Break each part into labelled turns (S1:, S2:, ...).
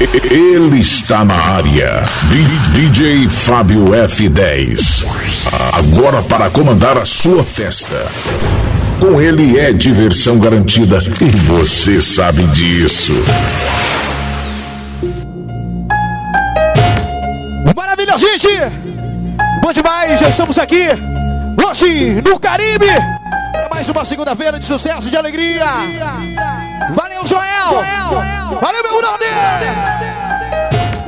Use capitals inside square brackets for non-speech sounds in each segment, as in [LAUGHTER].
S1: Ele está na área. DJ Fábio F10. Agora para comandar a sua festa. Com ele é diversão garantida e você sabe disso.
S2: Maravilha, gente! Bom demais, já estamos aqui hoje no Caribe. Para mais uma segunda-feira de sucesso e de alegria. Valeu, Joel! Joel. Valeu, meu brother!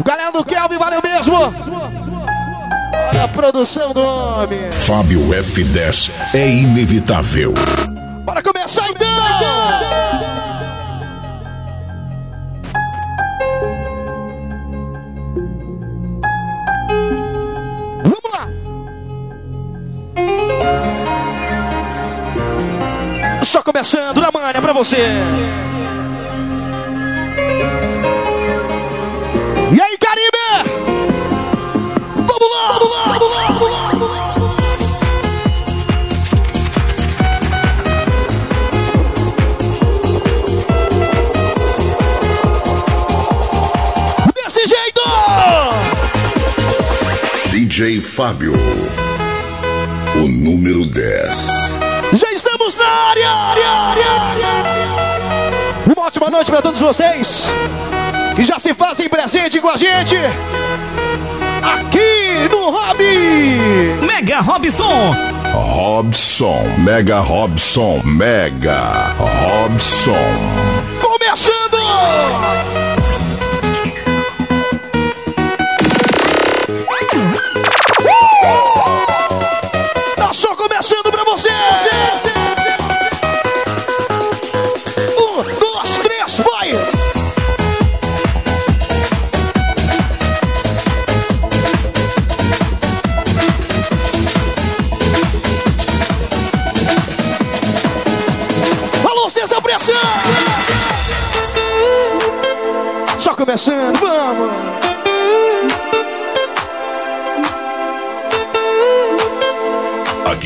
S2: Galera do Kelvin, valeu mesmo! Olha a produção do homem.
S1: Fábio F10 é inevitável.
S2: Bora começar então! Vamos lá! Só começando na manha pra você. E aí, Caribe? Vamos lá, vamos lá, vamos lá, vamos lá, vamos lá. Desse jeito!
S1: DJ Fábio. O número 10.
S2: Já estamos na área! Uma ótima noite para todos vocês que já se fazem presente com a gente aqui no Hobby!
S3: Mega Robson.
S1: Robson. Mega Robson. Mega Robson.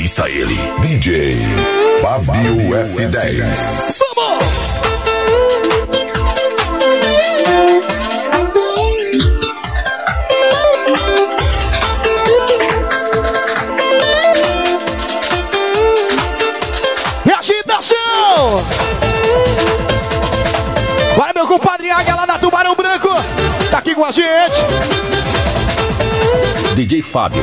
S1: Está ele. DJ Fábio F10.
S2: Vamos! E agitação! Olha meu compadre Águia lá da Tubarão Branco, tá aqui com a gente.
S3: DJ Fábio.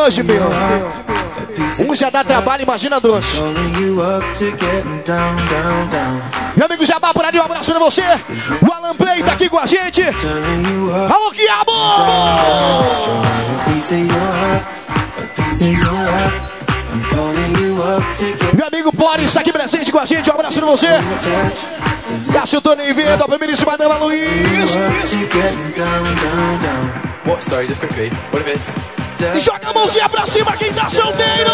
S2: Hoje, meu. Um já dá trabalho, imagina dois. Meu amigo Jabá por ali, um abraço pra você. O Alan Play tá aqui com a gente. Alô, Quiabo!
S4: Show me a piece of your heart, a piece of your heart. I'm calling you up to get
S2: Meu amigo Boris tá aqui presente com a gente, um abraço pra você. Cássio Tony Vendo, a primeiríssima dama Luiz.
S5: What? Sorry, just quickly. What if it's
S2: Joga a mãozinha pra cima quem tá solteiro!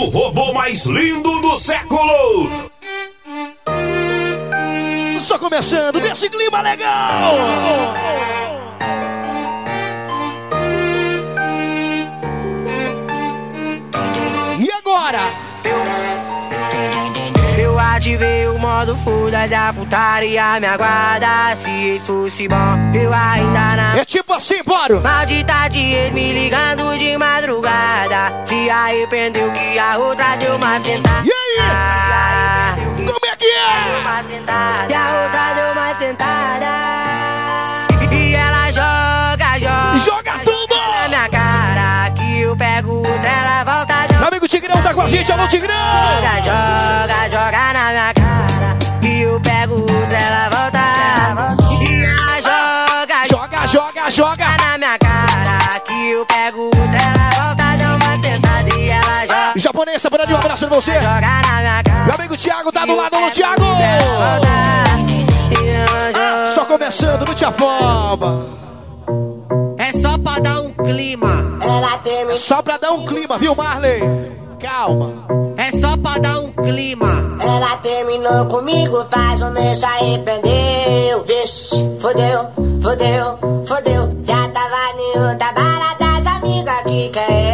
S1: O
S6: robô mais lindo do século.
S2: Só começando desse clima legal. E agora?
S7: Eu ativei o modo fuda da putaria me aguarda Se isso fosse bom, eu ainda não
S2: É tipo assim, bora.
S7: Maldita de ex me ligando de madrugada Se arrependeu que a outra deu uma sentada
S2: E aí? Como é que é?
S7: Uma sentada E a outra deu uma sentada E ela joga, joga
S2: Joga tudo!
S7: Na minha cara Que eu pego outra, ela volta
S2: Meu amigo Tigrão tá com a gente, alô Tigrão!
S7: Joga, joga, joga na minha cara. E eu pego outra, ela volta. Joga,
S2: joga, joga!
S7: na minha cara. Que eu pego outra, ela volta. Dá uma sentada e ela joga.
S2: Japonesa, por ali, um abraço pra você.
S7: Joga na minha cara.
S2: Meu amigo Thiago tá do lado, alô Thiago! Só começando, não te afoba.
S7: É só pra dar um clima. Tem
S2: Só pra dar um clima, viu, Marley? Calma.
S7: É só pra dar um clima.
S8: Ela terminou comigo, faz um mês se arrependeu. Vixe, fodeu, fodeu, fodeu. Já tava em outra balada, as amigas que quer.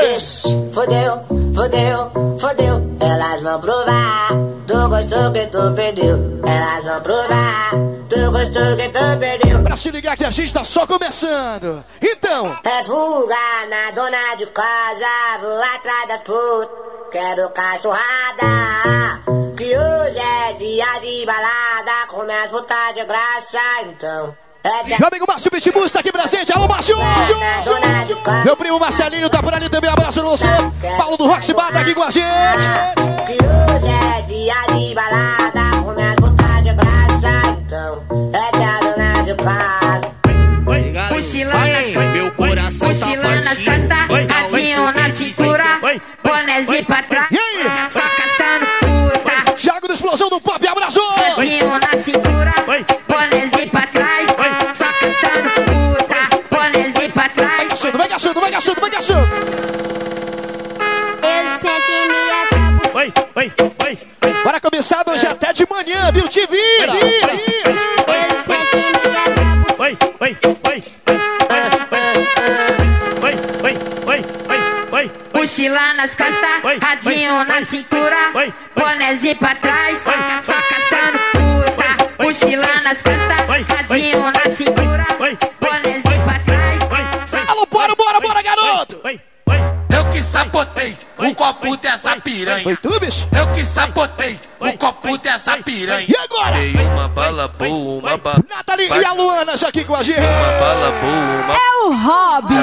S8: Vixe, fodeu, fodeu, fodeu. Elas vão provar do gosto que tu perdeu. Elas vão provar do gosto que tu perdeu.
S2: Se ligar que a gente tá só começando. Então,
S8: É fuga na dona de casa, vou atrás das putas, quero cachorrada. Que hoje é dia de balada, começa putas de graça, então. É
S2: meu amigo Márcio Pitbull está aqui presente. Alô, Márcio!
S8: casa,
S2: Meu primo Marcelinho tá por ali também, um abraço pra você. Paulo do Roxy Bar tá aqui com a gente.
S8: que hoje é dia de balada,
S2: Pretinho do Pop abraçou!
S7: Pretinho na cintura, bonezinho pra trás, Oi. só cantando puta, bonezinho pra trás.
S2: Gachando, vai gachando, vai gachando, vai gachando.
S8: Eu sempre me atrabo.
S9: Oi, oi, oi.
S2: Bora começar hoje é. até de manhã, viu? Te vira!
S9: Oi, oi, oi. Eu sempre me atrabo. Oi, oi, oi.
S7: Mochila nas costas, radinho na cintura bonézinho pra trás, só caçando puta. Mochila nas costas, radinho
S9: oi,
S7: na cintura, bonézinho pra trás.
S2: Alô, bora, bora, bora, garoto!
S10: Eu que sabotei o copo dessa piranha.
S2: Foi tu, bicho?
S10: Eu que sabotei o copo dessa piranha.
S2: E agora?
S10: Dei uma bala boa, uma bala.
S2: Nathalie e a Luana já aqui com a gente.
S10: Uma bala boa, uma.
S11: É o Hobby.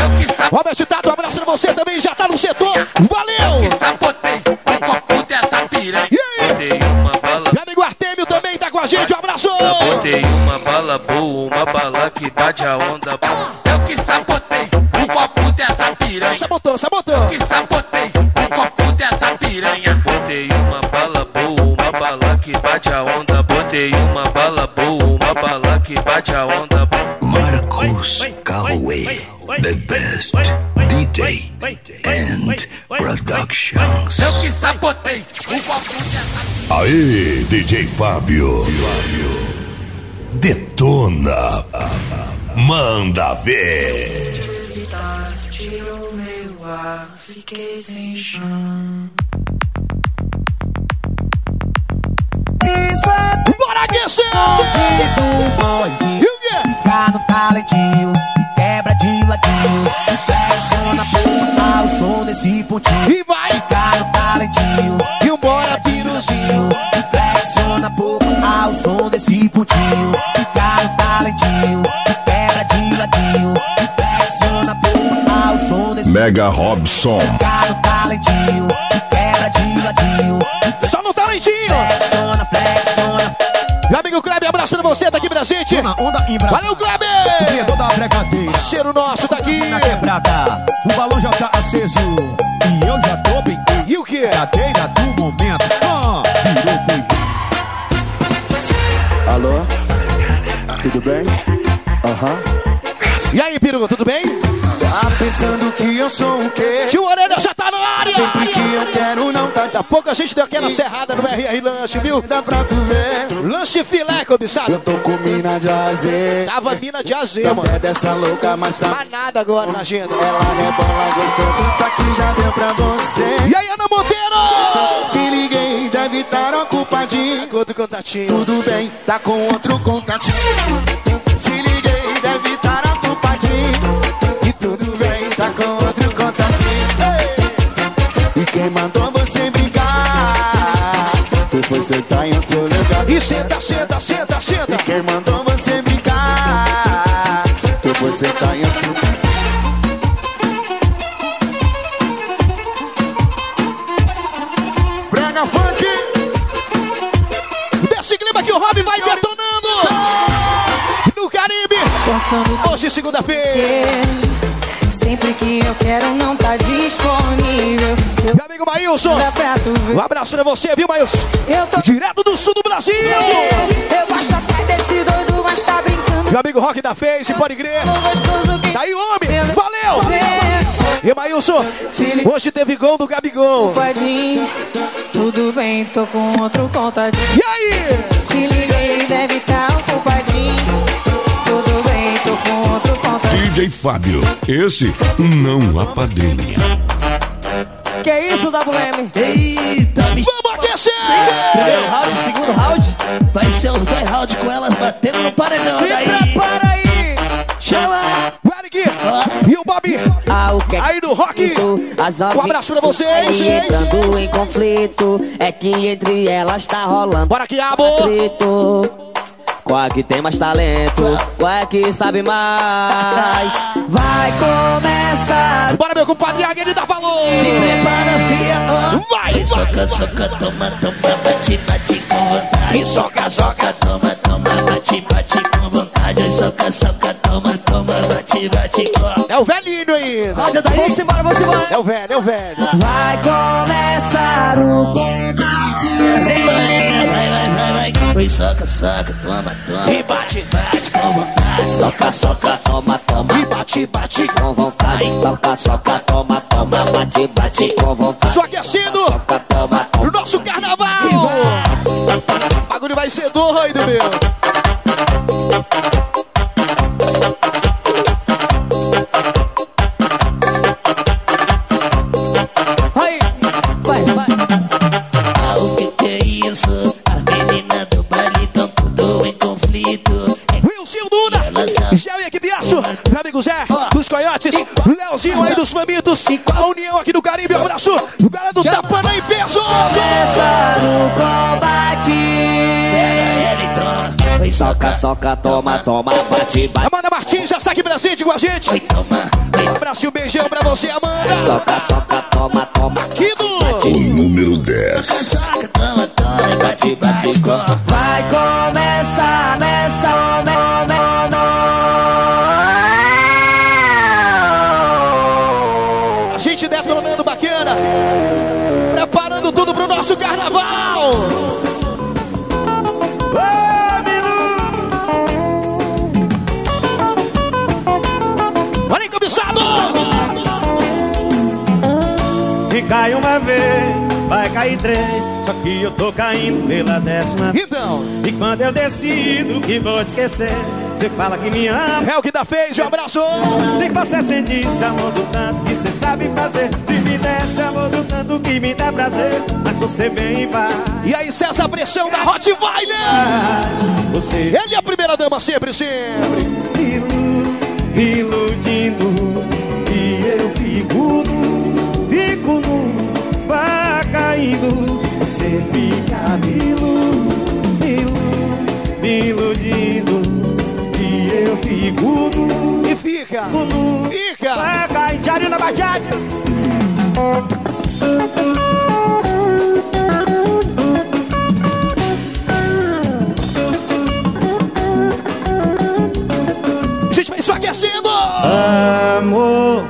S10: Eu que.
S2: Robert Tato, um abraço pra você também, já tá no setor. Valeu!
S10: que sabotei
S2: um!
S10: Botei uma bala boa, uma bala que bate a onda boa. Eu que sabotei o copo dessa piranha.
S2: Sabotou, sabotou.
S10: que sabotei o copo dessa piranha. Botei uma bala boa, uma bala que bate a onda. Botei uma bala boa, uma bala que bate a onda.
S12: Marcos Calloway, the best DJ Productions.
S10: Eu que sabotei o copo dessa
S12: Aê, DJ Fábio. Detona. Manda ver.
S13: Tirou meu ar, fiquei sem chão.
S2: Bora aquecer!
S14: de do boyzinho.
S2: E o quê?
S14: Fica no talentinho quebra de ladinho. Flexiona pouco ao som desse pontinho.
S2: E vai!
S14: Fica no talentinho
S2: E embora, tirozinho!
S14: Flexiona pouco ao som desse pontinho. Fica no talentinho quebra de ladinho. Flexiona pouco ao som desse
S15: Mega Robson.
S14: Fica no talentinho quebra de ladinho.
S2: Só no talentinho!
S14: Flexiona, flexiona.
S2: Meu amigo Kleber, abraço pra você, tá aqui pra gente!
S14: Na onda em.
S2: Valeu, Kleber!
S14: Criador da brincadeira.
S2: Parceiro nosso tá aqui!
S14: Na quebrada, o balão já tá aceso. E eu já tô bem
S2: E o quê?
S14: cadeira do momento. Ah, virou foi.
S16: Alô? Tudo bem? Aham.
S2: E aí, Peru, tudo bem?
S16: Tá pensando que eu sou o quê?
S2: Tio Orelha já tá na área!
S16: Sempre que eu quero
S2: Daqui a pouco a gente deu aquela serrada no RR Lanche, viu?
S16: Dá pra tu ver
S2: Lanche filé, cobiçado.
S16: Eu tô com mina de azeite
S2: Tava mina de azema.
S16: É dessa louca, mas tá
S2: Mas nada agora na agenda.
S16: Ela rebola gostoso Isso aqui já deu pra você
S2: E aí, Ana Monteiro?
S16: Te liguei, deve estar ocupadinho
S2: Com outro contatinho.
S16: Tudo bem, tá com outro contatinho Te liguei, deve estar ocupadinho E tudo bem, tá com outro contatinho Ei! E quem mandou? Foi sentar em outro lugar
S2: E senta, senta, senta, senta.
S16: E quem mandou você brincar? Tu foi sentar em outro lugar Brega Funk
S2: Desse clima que o Rob vai detonando. No Caribe. Hoje, segunda-feira.
S11: Sempre que eu quero não tá disponível.
S2: Amigo Maílson.
S11: ver.
S2: Um abraço pra você, viu, Maílson?
S11: Eu tô
S2: Direto do sul do Brasil.
S11: Eu gosto até desse doido, mas tá brincando.
S2: Meu amigo Rock da Face, pode crer.
S11: Que
S2: Tá aí, homem. Valeu. E Maílson, hoje teve gol do Gabigol.
S11: Padinho, tudo bem, tô com outro contatinho.
S2: E aí?
S11: Te liguei, deve tá ocupadinho. Tudo bem, tô com outro contatinho.
S12: DJ Fábio, esse não apadrinha.
S17: Que isso, WM?
S14: Eita, bicho.
S2: Vamos aquecer.
S17: Primeiro round, segundo round.
S14: Vai ser os dois rounds com elas batendo no paredão.
S17: Se
S14: Daí.
S17: prepara aí.
S14: Chama.
S2: Eric e o Bob.
S17: Ah, o que
S2: Aí no Rock.
S17: As
S2: Um abraço pra vocês.
S17: Entrando em conflito, é que entre elas tá rolando
S2: Bora, Quiabo.
S17: atrito. Qual é que tem mais talento? Qual é que sabe mais? Vai começar.
S2: Bora, meu compadre ele dá valor.
S14: Se prepara, fia.
S2: Vai, vai.
S14: Soca, soca, toma, toma, bate, bate com vontade. Soca, soca, toma, toma, bate, bate com vontade. Soca, soca, toma, toma, bate, bate com
S2: É o velhinho aí.
S14: Daí.
S17: Vamos embora, vamos embora.
S2: É o velho, é o velho.
S17: Vai começar o
S14: Vai, Oi, soca, soca, toma, toma.
S2: E bate,
S14: Bate com vontade.
S17: Soca, soca, toma, toma.
S2: e bate, bate.
S17: Com vontade. Soca, soca, toma, toma. Bate, bate com vontade.
S2: Só aquecendo
S17: Soca, toma, toma.
S2: nosso carnaval. O bagulho vai ser doido, meu. Gel e equipe Aço, meu amigo Zé, dos Coiotes, Leozinho aí dos Mamitos, a União aqui do Caribe, um abraço, o galera do Tapana em peso.
S17: Começar o combate.
S14: Oi,
S17: Soca,
S14: soca,
S17: soca, toma, toma. Bate, bate.
S2: Amanda Martins já está aqui presente com a gente.
S14: toma.
S2: Um abraço e um beijão pra você, Amanda.
S17: Soca, soca, toma, toma.
S2: Aqui do...
S12: O número 10.
S14: Soca, toma, toma, bate, bate
S17: Vai começar
S18: cai uma vez, vai cair três. Só que eu tô caindo pela décima.
S2: Então,
S18: E quando eu decido que vou te esquecer, você fala que me ama.
S2: é o que dá fez, um abraço!
S18: Se você sente esse amor do tanto que você sabe fazer. Se me desse amor do tanto que me dá prazer. Mas você vem e vai.
S2: E aí, César Pressão da Rottweiler!
S18: Você
S2: Ele é a primeira dama sempre, sempre!
S18: ilu- iludindo. Você fica me ilu- ilu- me iludindo. E eu fico nu,
S2: E fica!
S18: nu,
S2: Fica!
S18: cair. Diário na Bajade.
S2: A gente vai só aquecendo!
S18: Amor,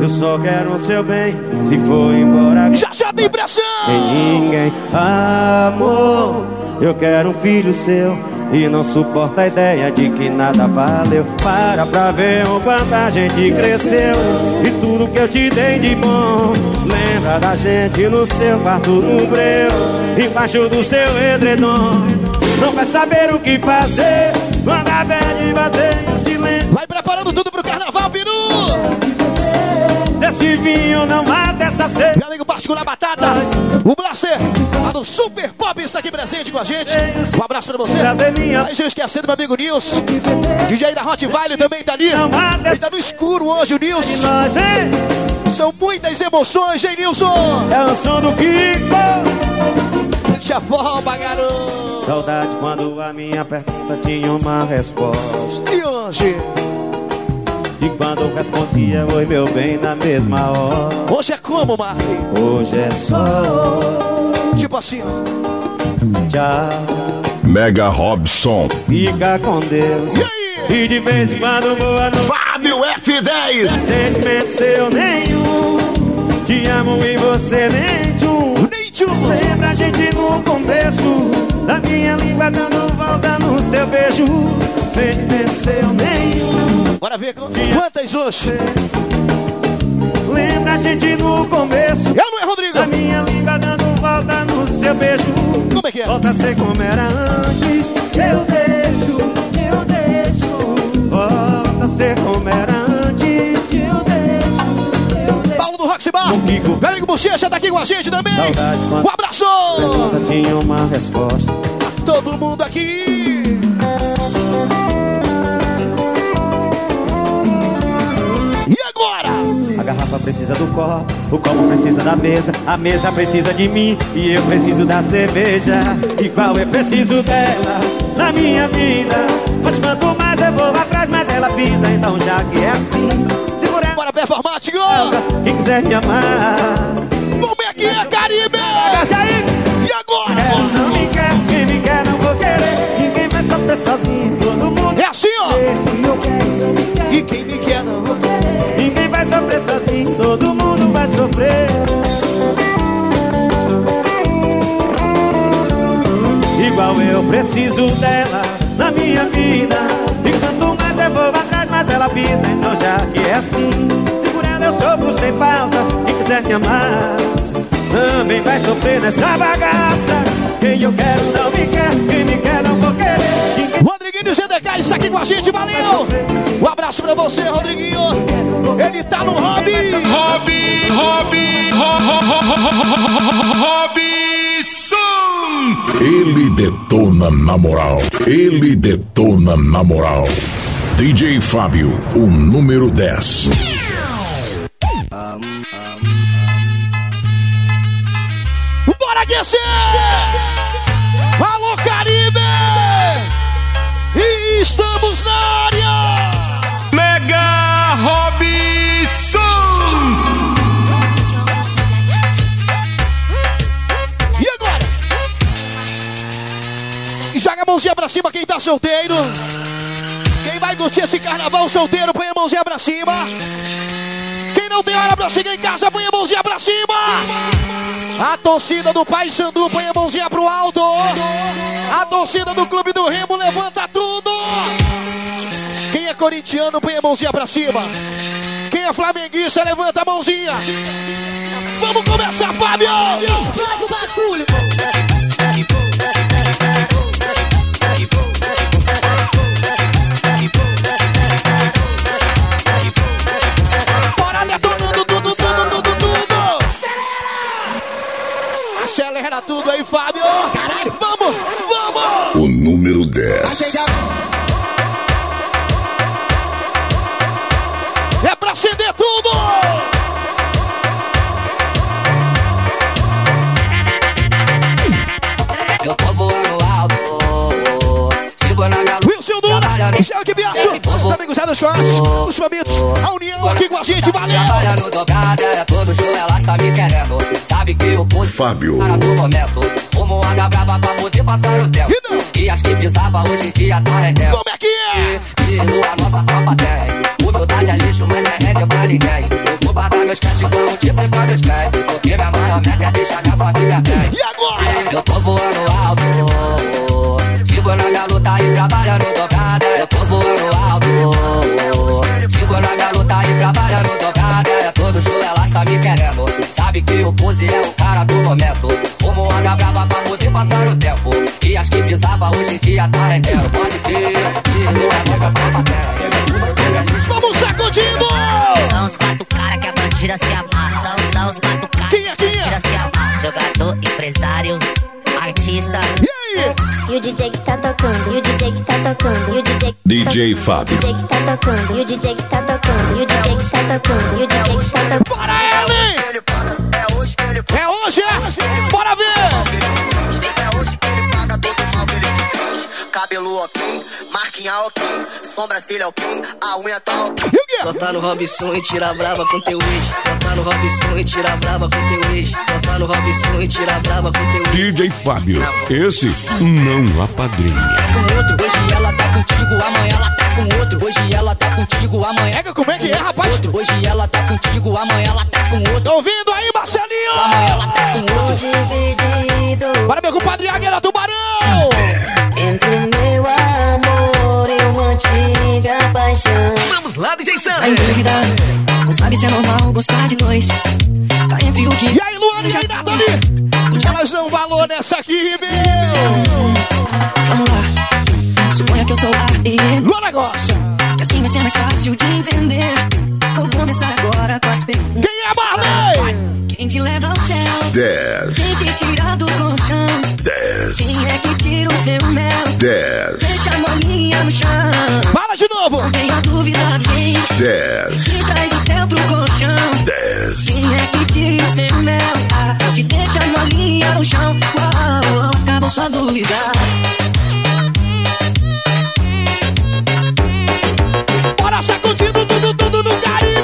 S18: eu só quero o seu bem. Se for embora,
S2: já tem pressão!
S18: tem ninguém. Amor, eu quero um filho seu. E não suporta a ideia de que nada valeu Para pra ver o quanto a gente cresceu E tudo que eu te dei de bom Lembra da gente no seu quarto no breu Embaixo do seu edredom Não vai saber o que fazer Quando a bad bater em silêncio
S2: Vai preparando tudo pro carnaval, Peru!
S18: Se esse vinho não mata essa sede
S2: Meu amigo particular Batata, o Blaster, lá do Super Pop, isso aqui presente com a gente. Um abraço pra você. Aí já esquecendo meu amigo Nilson. DJ da Hot Vale também tá ali. Ele tá no escuro hoje, o Nilson. São muitas emoções, hein, Nilson?
S18: É o som do Kiko
S2: Te afoba, garoto.
S18: Saudade quando a minha pergunta tinha uma resposta
S2: E hoje?
S18: De quando respondia oi meu bem na mesma hora
S2: Hoje é como, Marley?
S18: Hoje é só
S2: Tipo assim,
S18: tchau
S12: Mega Robson.
S18: Fica com Deus
S2: E aí?
S18: E de vez em quando boa noite
S1: Fábio F10.
S18: Sentimento seu nenhum Te amo e você nem tchum
S2: nem tchum.
S18: Lembra a gente no começo Da minha língua dando volta no seu beijo Sentimento seu nenhum
S2: Bora ver qu- quantas hoje.
S18: Lembra a gente no começo
S2: Eu não é, Rodrigo?
S18: Da minha língua dando volta no seu beijo
S2: Como é que é?
S18: Volta a ser como era antes Eu deixo, eu deixo Volta a ser como era antes Eu deixo, eu deixo
S2: Paulo do Roxy Bar.
S18: Comigo.
S2: Amigo Bochecha tá aqui com a gente também.
S18: Saudade
S2: Um abraço.
S18: Tinha uma resposta
S2: Todo mundo aqui.
S18: Garrafa precisa do copo, o copo precisa da mesa, a mesa precisa de mim e eu preciso da cerveja. Igual eu preciso dela na minha vida. Mas quanto mais eu vou atrás, mais ela pisa. Então já que é assim, segura ela,
S2: Bora performático.
S18: quem quiser me amar.
S2: Como é que é, Caribe? E agora?
S18: quer, não me quer, quem me quer não vou querer. Ninguém vai sofrer sozinho, todo mundo
S2: É assim, ó.
S18: eu quero,
S2: E quem me quer não.
S18: Ninguém vai sofrer sozinho, todo mundo vai sofrer. Igual eu preciso dela na minha vida. E quanto mais eu vou atrás, mais ela pisa. Então já que é assim, segurando eu sofro sem pausa. Quem quiser me amar, também vai sofrer nessa bagaça. Quem eu quero não me quer, quem me quer não vou querer.
S2: Rodriguinho GDK, isso aqui com a gente, valeu! Um abraço pra você, Rodriguinho. Ele tá no hobby.
S3: Hobby, hobby, Robson!
S1: Ele detona na moral. Ele detona na moral. DJ Fábio, o número 10.
S2: Bora aquecer! Mãozinha pra cima quem tá solteiro. Quem vai curtir esse carnaval solteiro, põe a mãozinha pra cima. Quem não tem hora pra chegar em casa, põe a mãozinha pra cima. A torcida do Pai Sandu, põe a mãozinha pro alto. A torcida do Clube do Remo, levanta tudo. Quem é corintiano, põe a mãozinha pra cima. Quem é flamenguista, levanta a mãozinha. Vamos começar, Fábio!
S19: Explode o bagulho.
S2: Bora detonando tudo, tudo, tudo, tudo! Acelera tudo aí, Fábio! Caralho! Vamos, vamos!
S12: O número 10.
S2: É pra acender tudo! Michel que viajo, amigos Zé dos Cortes, os famintos, a união aqui com a gente, valeu!
S20: Trabalhando dobrada, é todo show, ela está me querendo. Sabe que o pulso
S12: Fábio.
S20: para do momento. Fumo uma brava pra poder passar o tempo.
S2: E não?
S20: E as que pisava hoje em dia tá rendendo.
S2: Como é que é?
S20: E a nossa tropa tem. Humildade é lixo, mas é regra pra ninguém. Eu vou parar meus cash com um tipo pra meus pés. Porque minha maior meta é deixar minha família bem.
S2: E agora?
S20: Eu tô voando alto. Sigo na minha luta e tá aí trabalhando no. É todo show, ela tá me querendo. Sabe que o Pose é o cara do momento. Fumo anda brava pra poder passar o tempo. E as que pisava hoje em
S5: dia tá rendendo. Pode ter, filho, é a nossa tá batendo.
S2: Vamos sacudindo!
S21: São os quatro caras que a bandida se amarra. São, são os quatro caras
S2: é,
S21: que a
S2: é?
S21: bandida se amarra. Jogador, empresário, artista.
S2: Yeah!
S22: E o DJ que tá tocando, e o DJ que tá tocando, e o DJ que
S12: DJ
S22: o
S12: Fábio.
S22: DJ que tá tocando, e o DJ que tá tocando, e o DJ que tá tocando, e o DJ que tá tocando.
S2: Bora ele! É hoje, é? Bora ver!
S23: Cabelo ok, marquinha ok, sobrancelha ok, a unha tá ok.
S2: E o quê?
S24: Bota no Robson e tira a brava com teu ex. Bota no Robson e tira a brava com teu ex. Bota no Robson e tira a brava com teu ex.
S12: DJ Fábio. Esse não apadrinha.
S5: com outro. Hoje ela tá contigo, amanhã ela tá com outro. Hoje ela tá contigo, amanhã.
S2: Pega como é que é, rapaz?
S5: Outro. Hoje ela tá contigo, amanhã ela tá com outro.
S2: Tô ouvindo aí, Marcelinho!
S5: Amanhã ela tá com outro.
S2: Bora, meu compadre Águia Tubarão!
S25: Entre meu paixão.
S26: Vamos lá, DJ
S24: Tá
S26: Sander.
S24: em dúvida, não sabe se é normal gostar de dois. Tá entre o que.
S2: E aí, Luana e aí, Nathalie? Elas dão valor nessa aqui, meu!
S24: Que eu sou A e.
S2: Luana gosta!
S24: Que assim vai ser mais fácil de entender. Vou começar agora com as perguntas.
S2: Quem é Marley?
S24: Quem te leva ao céu?
S12: 10,
S24: Quem te tira do colchão?
S12: 10,
S24: Quem é que tira o seu mel?
S12: 10,
S24: Deixa a maninha no chão.
S2: Fala de novo!
S24: Não tenha dúvida quem
S12: 10,
S24: te traz o céu pro colchão.
S12: 10.
S24: Quem é que tira o seu mel? Ah, te deixa a maninha no chão. Uau, acabou sua dúvida.
S2: Bora sacudindo tudo, tudo no Caribe!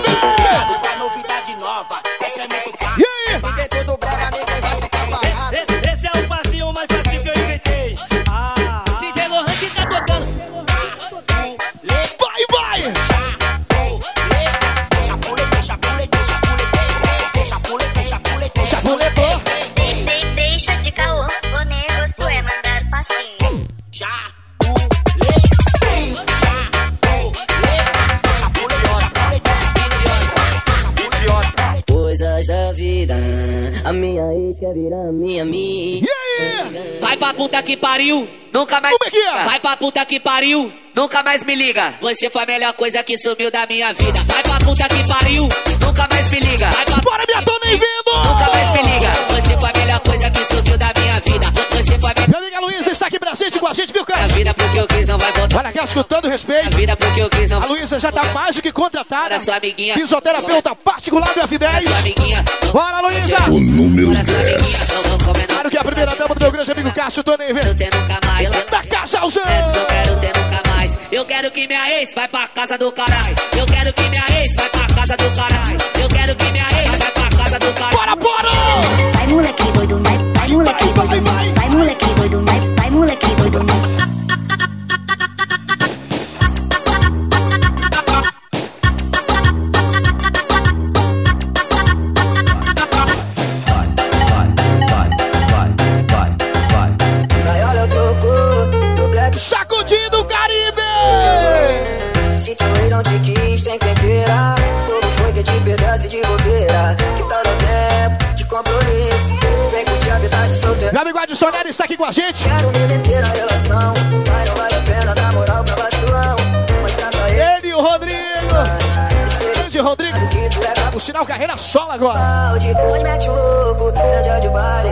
S24: Minha ex quer virar minha.
S2: E aí?
S5: Vai pra puta que pariu, nunca mais.
S2: Como é que é?
S5: Vai pra puta que pariu, nunca mais me liga. Você foi a melhor coisa que sumiu da minha vida. Vai pra puta que pariu, nunca mais me liga. Vai pra
S2: Bora, minha dona, nem vindo!
S5: nunca mais me liga. A
S2: amiga Luísa está aqui presente com a gente, viu, cara?
S5: vida porque eu quis, não vai voltar.
S2: Olha aqui, com todo
S5: A
S2: respeito.
S5: vida porque eu quis, não
S2: A Luísa já tá mais do que contratada.
S5: Olha sua amiguinha.
S2: Fisioterapeuta particular do
S5: Sua
S2: F10.
S5: amiguinha.
S2: Bora, Luísa!
S12: O número
S5: Olha sua
S12: 10.
S5: amiguinha. Não vou comer, não
S2: Claro que é a primeira dama do meu grande amigo Cássio Tony
S5: quero ter nunca mais.
S2: da Casalzão.
S5: Não quero ter nunca mais. Eu quero que minha ex vai pra casa do caralho. Eu quero que minha ex
S2: gente.
S24: Quero me meter na relação, mas não vale a pena dar moral pra vacilão. Mostrar pra ele
S2: Ele e o Rodrigo. Grande Rodrigo.
S24: é
S2: O sinal carreira solo agora.
S24: onde mete o louco, seja de baile.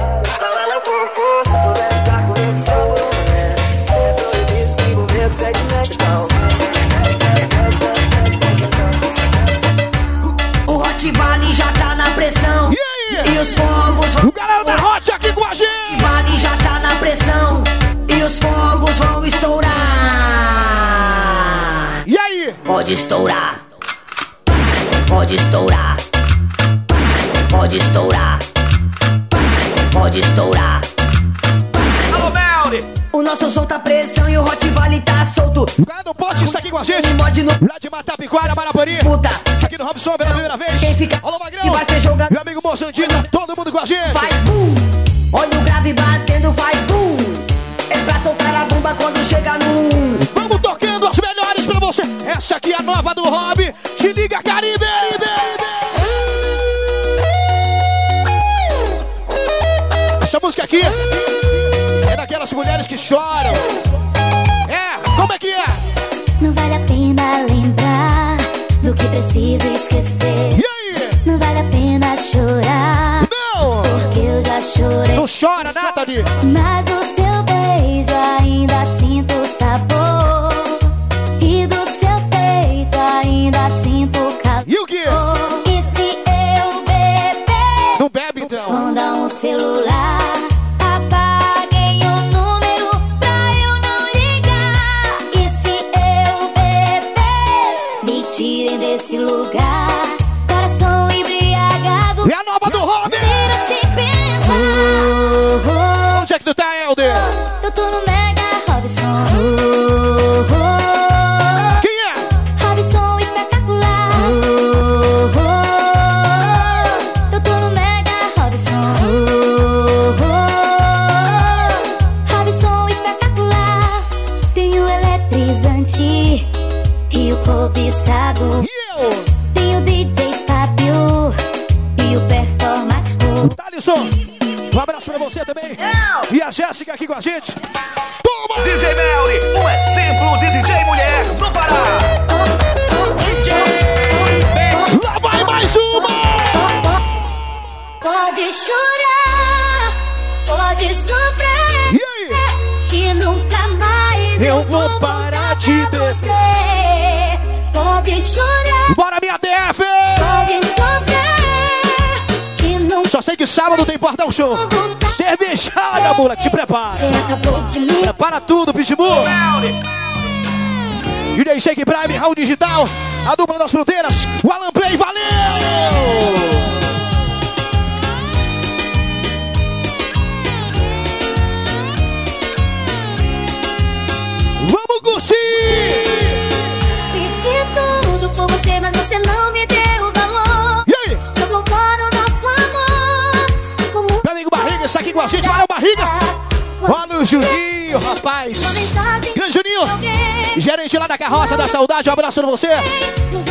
S2: saudade, um abraço pra você.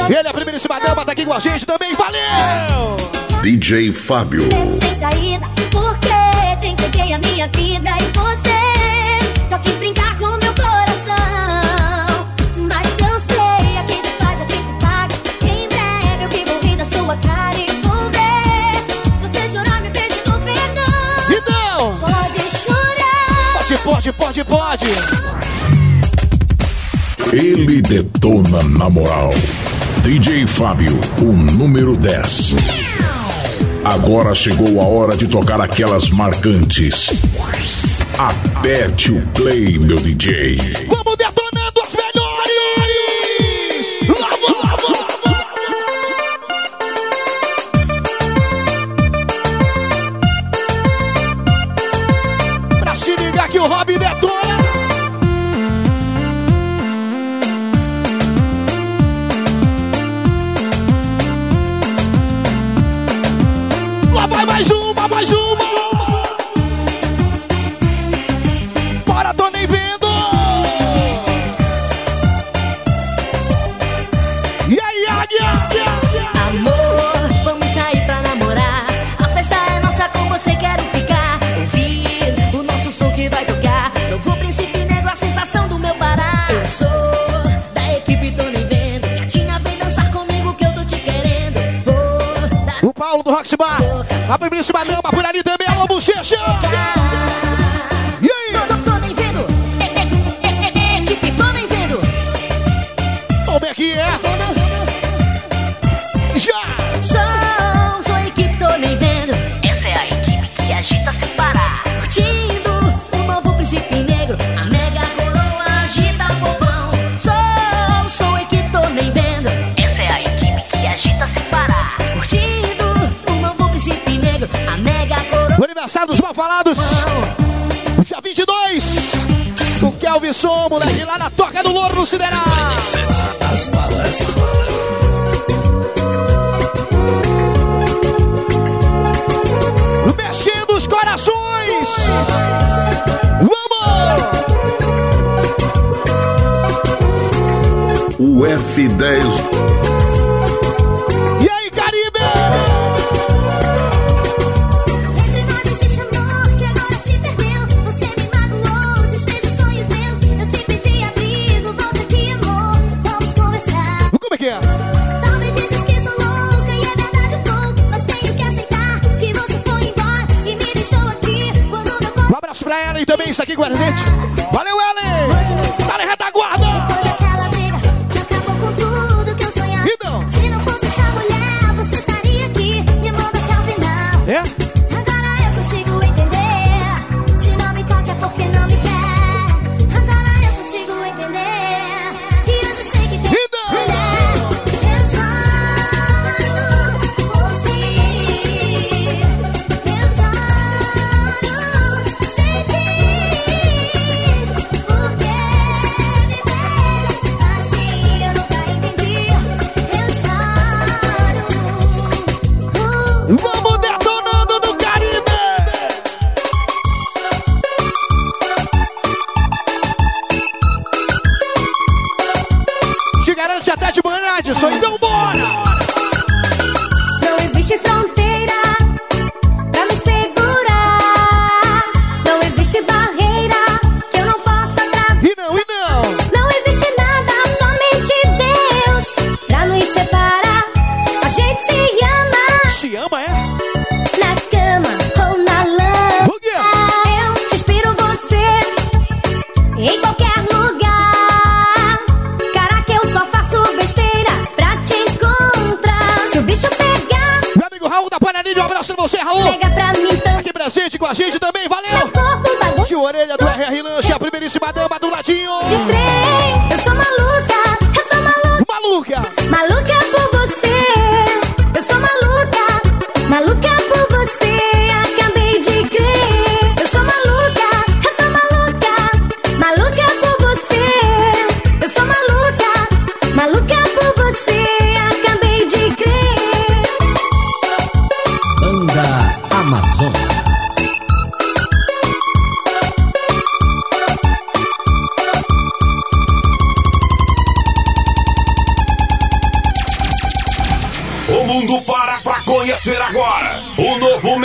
S2: Ele é a primeira cima dama, tá aqui com a gente também, valeu!
S1: DJ Fábio.
S27: Sem saída, porque entreguei a minha vida e você só quis brincar com meu coração. Mas eu sei, a quem se faz, a quem se paga. Em breve eu que vou rir da sua cara e vou ver. Você chorar me pedindo perdão.
S2: Então!
S27: Pode chorar.
S2: Pode, pode, pode, pode.
S1: Ele detona na moral. DJ Fábio, o número 10. Agora chegou a hora de tocar aquelas marcantes. Aperte o play, meu DJ.
S2: Vamos
S27: Show. de som,
S2: moleque, lá na toca do louro no Sideral. Mexendo os corações. Vamos!
S1: O F10
S27: isso aqui a gente.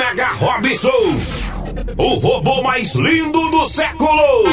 S2: Mega Robson. O robô mais lindo do século.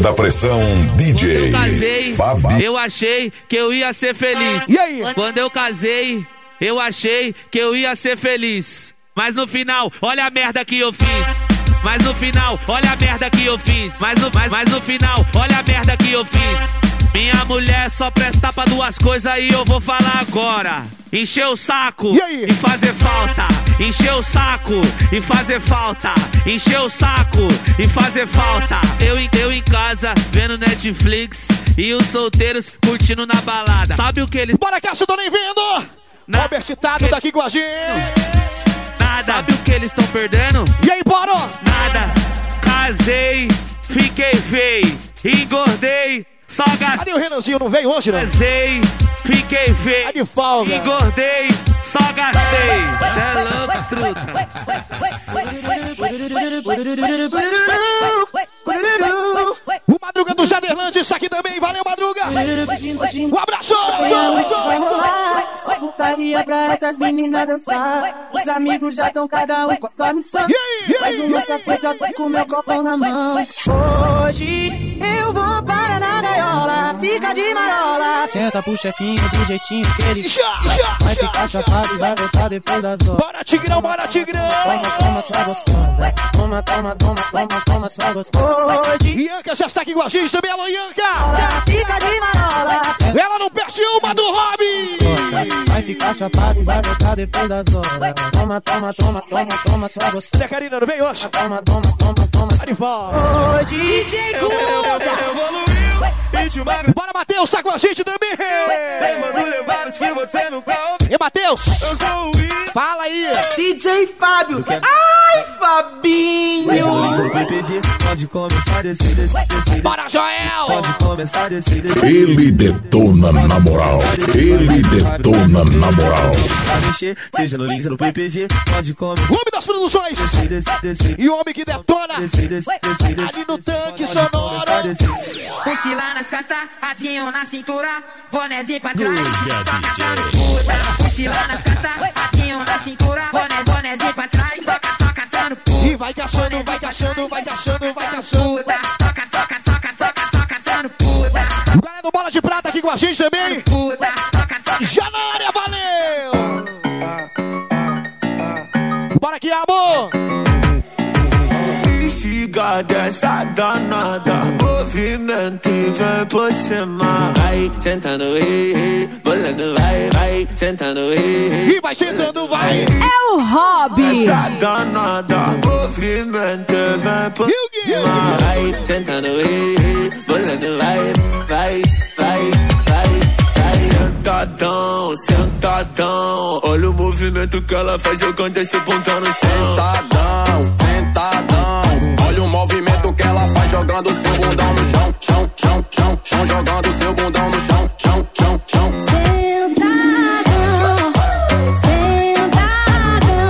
S3: Com toda a pressão, DJ
S5: eu casei,
S3: Fábio.
S5: eu achei que eu ia ser feliz.
S27: E aí?
S5: Quando eu casei, eu achei que eu ia ser feliz. Mas no final, olha a merda que eu fiz. Mas no final, olha a merda que eu fiz. Mas no, mas, mas no final, olha a merda que eu fiz. Minha mulher só presta pra duas coisas e eu vou falar agora. Encher o saco e, fazer falta. Encher o saco e fazer falta. Encher o saco e fazer falta. Eu, eu em casa, vendo Netflix e os solteiros curtindo na balada. Sabe o que eles.
S27: Bora, Cássio, tô nem vendo! Robert Tato daqui com a gente!
S5: Nada. Sabe o que eles estão perdendo?
S27: E aí, bora!
S5: Nada. Casei, fiquei feio, engordei, só gastei.
S27: Cadê o Renanzinho? Não veio hoje, não?
S5: Casei, fiquei feio,
S27: Tá de folga.
S5: engordei, só gastei. Cê é louco, truta.
S27: O Madruga do Jaderland, isso aqui também, valeu, Madruga! Um abraço!
S28: Vai rolar, só putaria pra essas meninas dançar. Os amigos já estão cada um com a sua missão. Mas o nossa coisa tá com meu copão na mão. Hoje eu vou para na gaiola, fica de marola. Senta pro chefinho do jeitinho que ele vai ficar chapado e vai voltar depois das horas.
S27: Bora, Tigrão, bora, Tigrão!
S28: Toma, toma, só gostosa. Toma, toma, toma, toma, toma, só gostosa. Hoje
S27: Ianca já está aqui com a gente também, alô, Ianca!
S28: fica de marola.
S27: Ela não perde uma do Robin!
S28: Vai ficar chapado e vai voltar depois das horas. Toma, toma, toma, toma, toma, só gostosa.
S27: Olha, Karina, não vem hoje?
S28: Toma, toma, toma, toma.
S27: Tá de volta!
S28: DJ
S27: Bora, Matheus, tá com a gente também!
S28: que você nunca ouviu.
S27: E Matheus?
S28: Eu sou o
S27: Fala aí!
S28: DJ Fábio. Ai, Fabinho.
S29: Pode começar a descer, descer, descer.
S2: Bora, Joel!
S29: Pode começar a descer, descer.
S1: Ele detona na moral. Ele detona na moral.
S29: Seja no Lins no PPG. Pode começar.
S2: O homem das produções! E o homem que detona ali no tanque sonoro.
S9: Costas, radinho na cintura, bonezinho pra trás.
S1: DJ.
S9: Puta, mochila nas costas, radinho na cintura, boné, bonezinho pra trás. Toca, toca, só no puta.
S2: E vai caçando, vai caçando, vai caçando, vai caçando.
S9: Toca, toca, toca, toca, toca, só no puta.
S2: Galera do Bola de Prata aqui com a gente também.
S9: Puta, toca, toca.
S2: Já na área, valeu! Bora aqui, amor!
S30: Bexiga dessa danada Movimento e vem por cima Vai sentando, ei, ei Bolando, vai, vai Sentando, ei, ei
S2: E vai sentando, vai!
S11: É o Hobby.
S30: Essa danada Movimento e vem por cima Vai sentando, ei, ei Bolando, vai, vai, vai, vai vai. Sentadão, sentadão Olha o movimento que ela faz jogando esse pontão no chão
S31: Sentadão, sentadão. Movimento que ela faz jogando seu bundão no chão, chão, chão, chão, chão, jogando seu bundão no chão, chão, chão, chão.
S27: Sentadão, sentadão,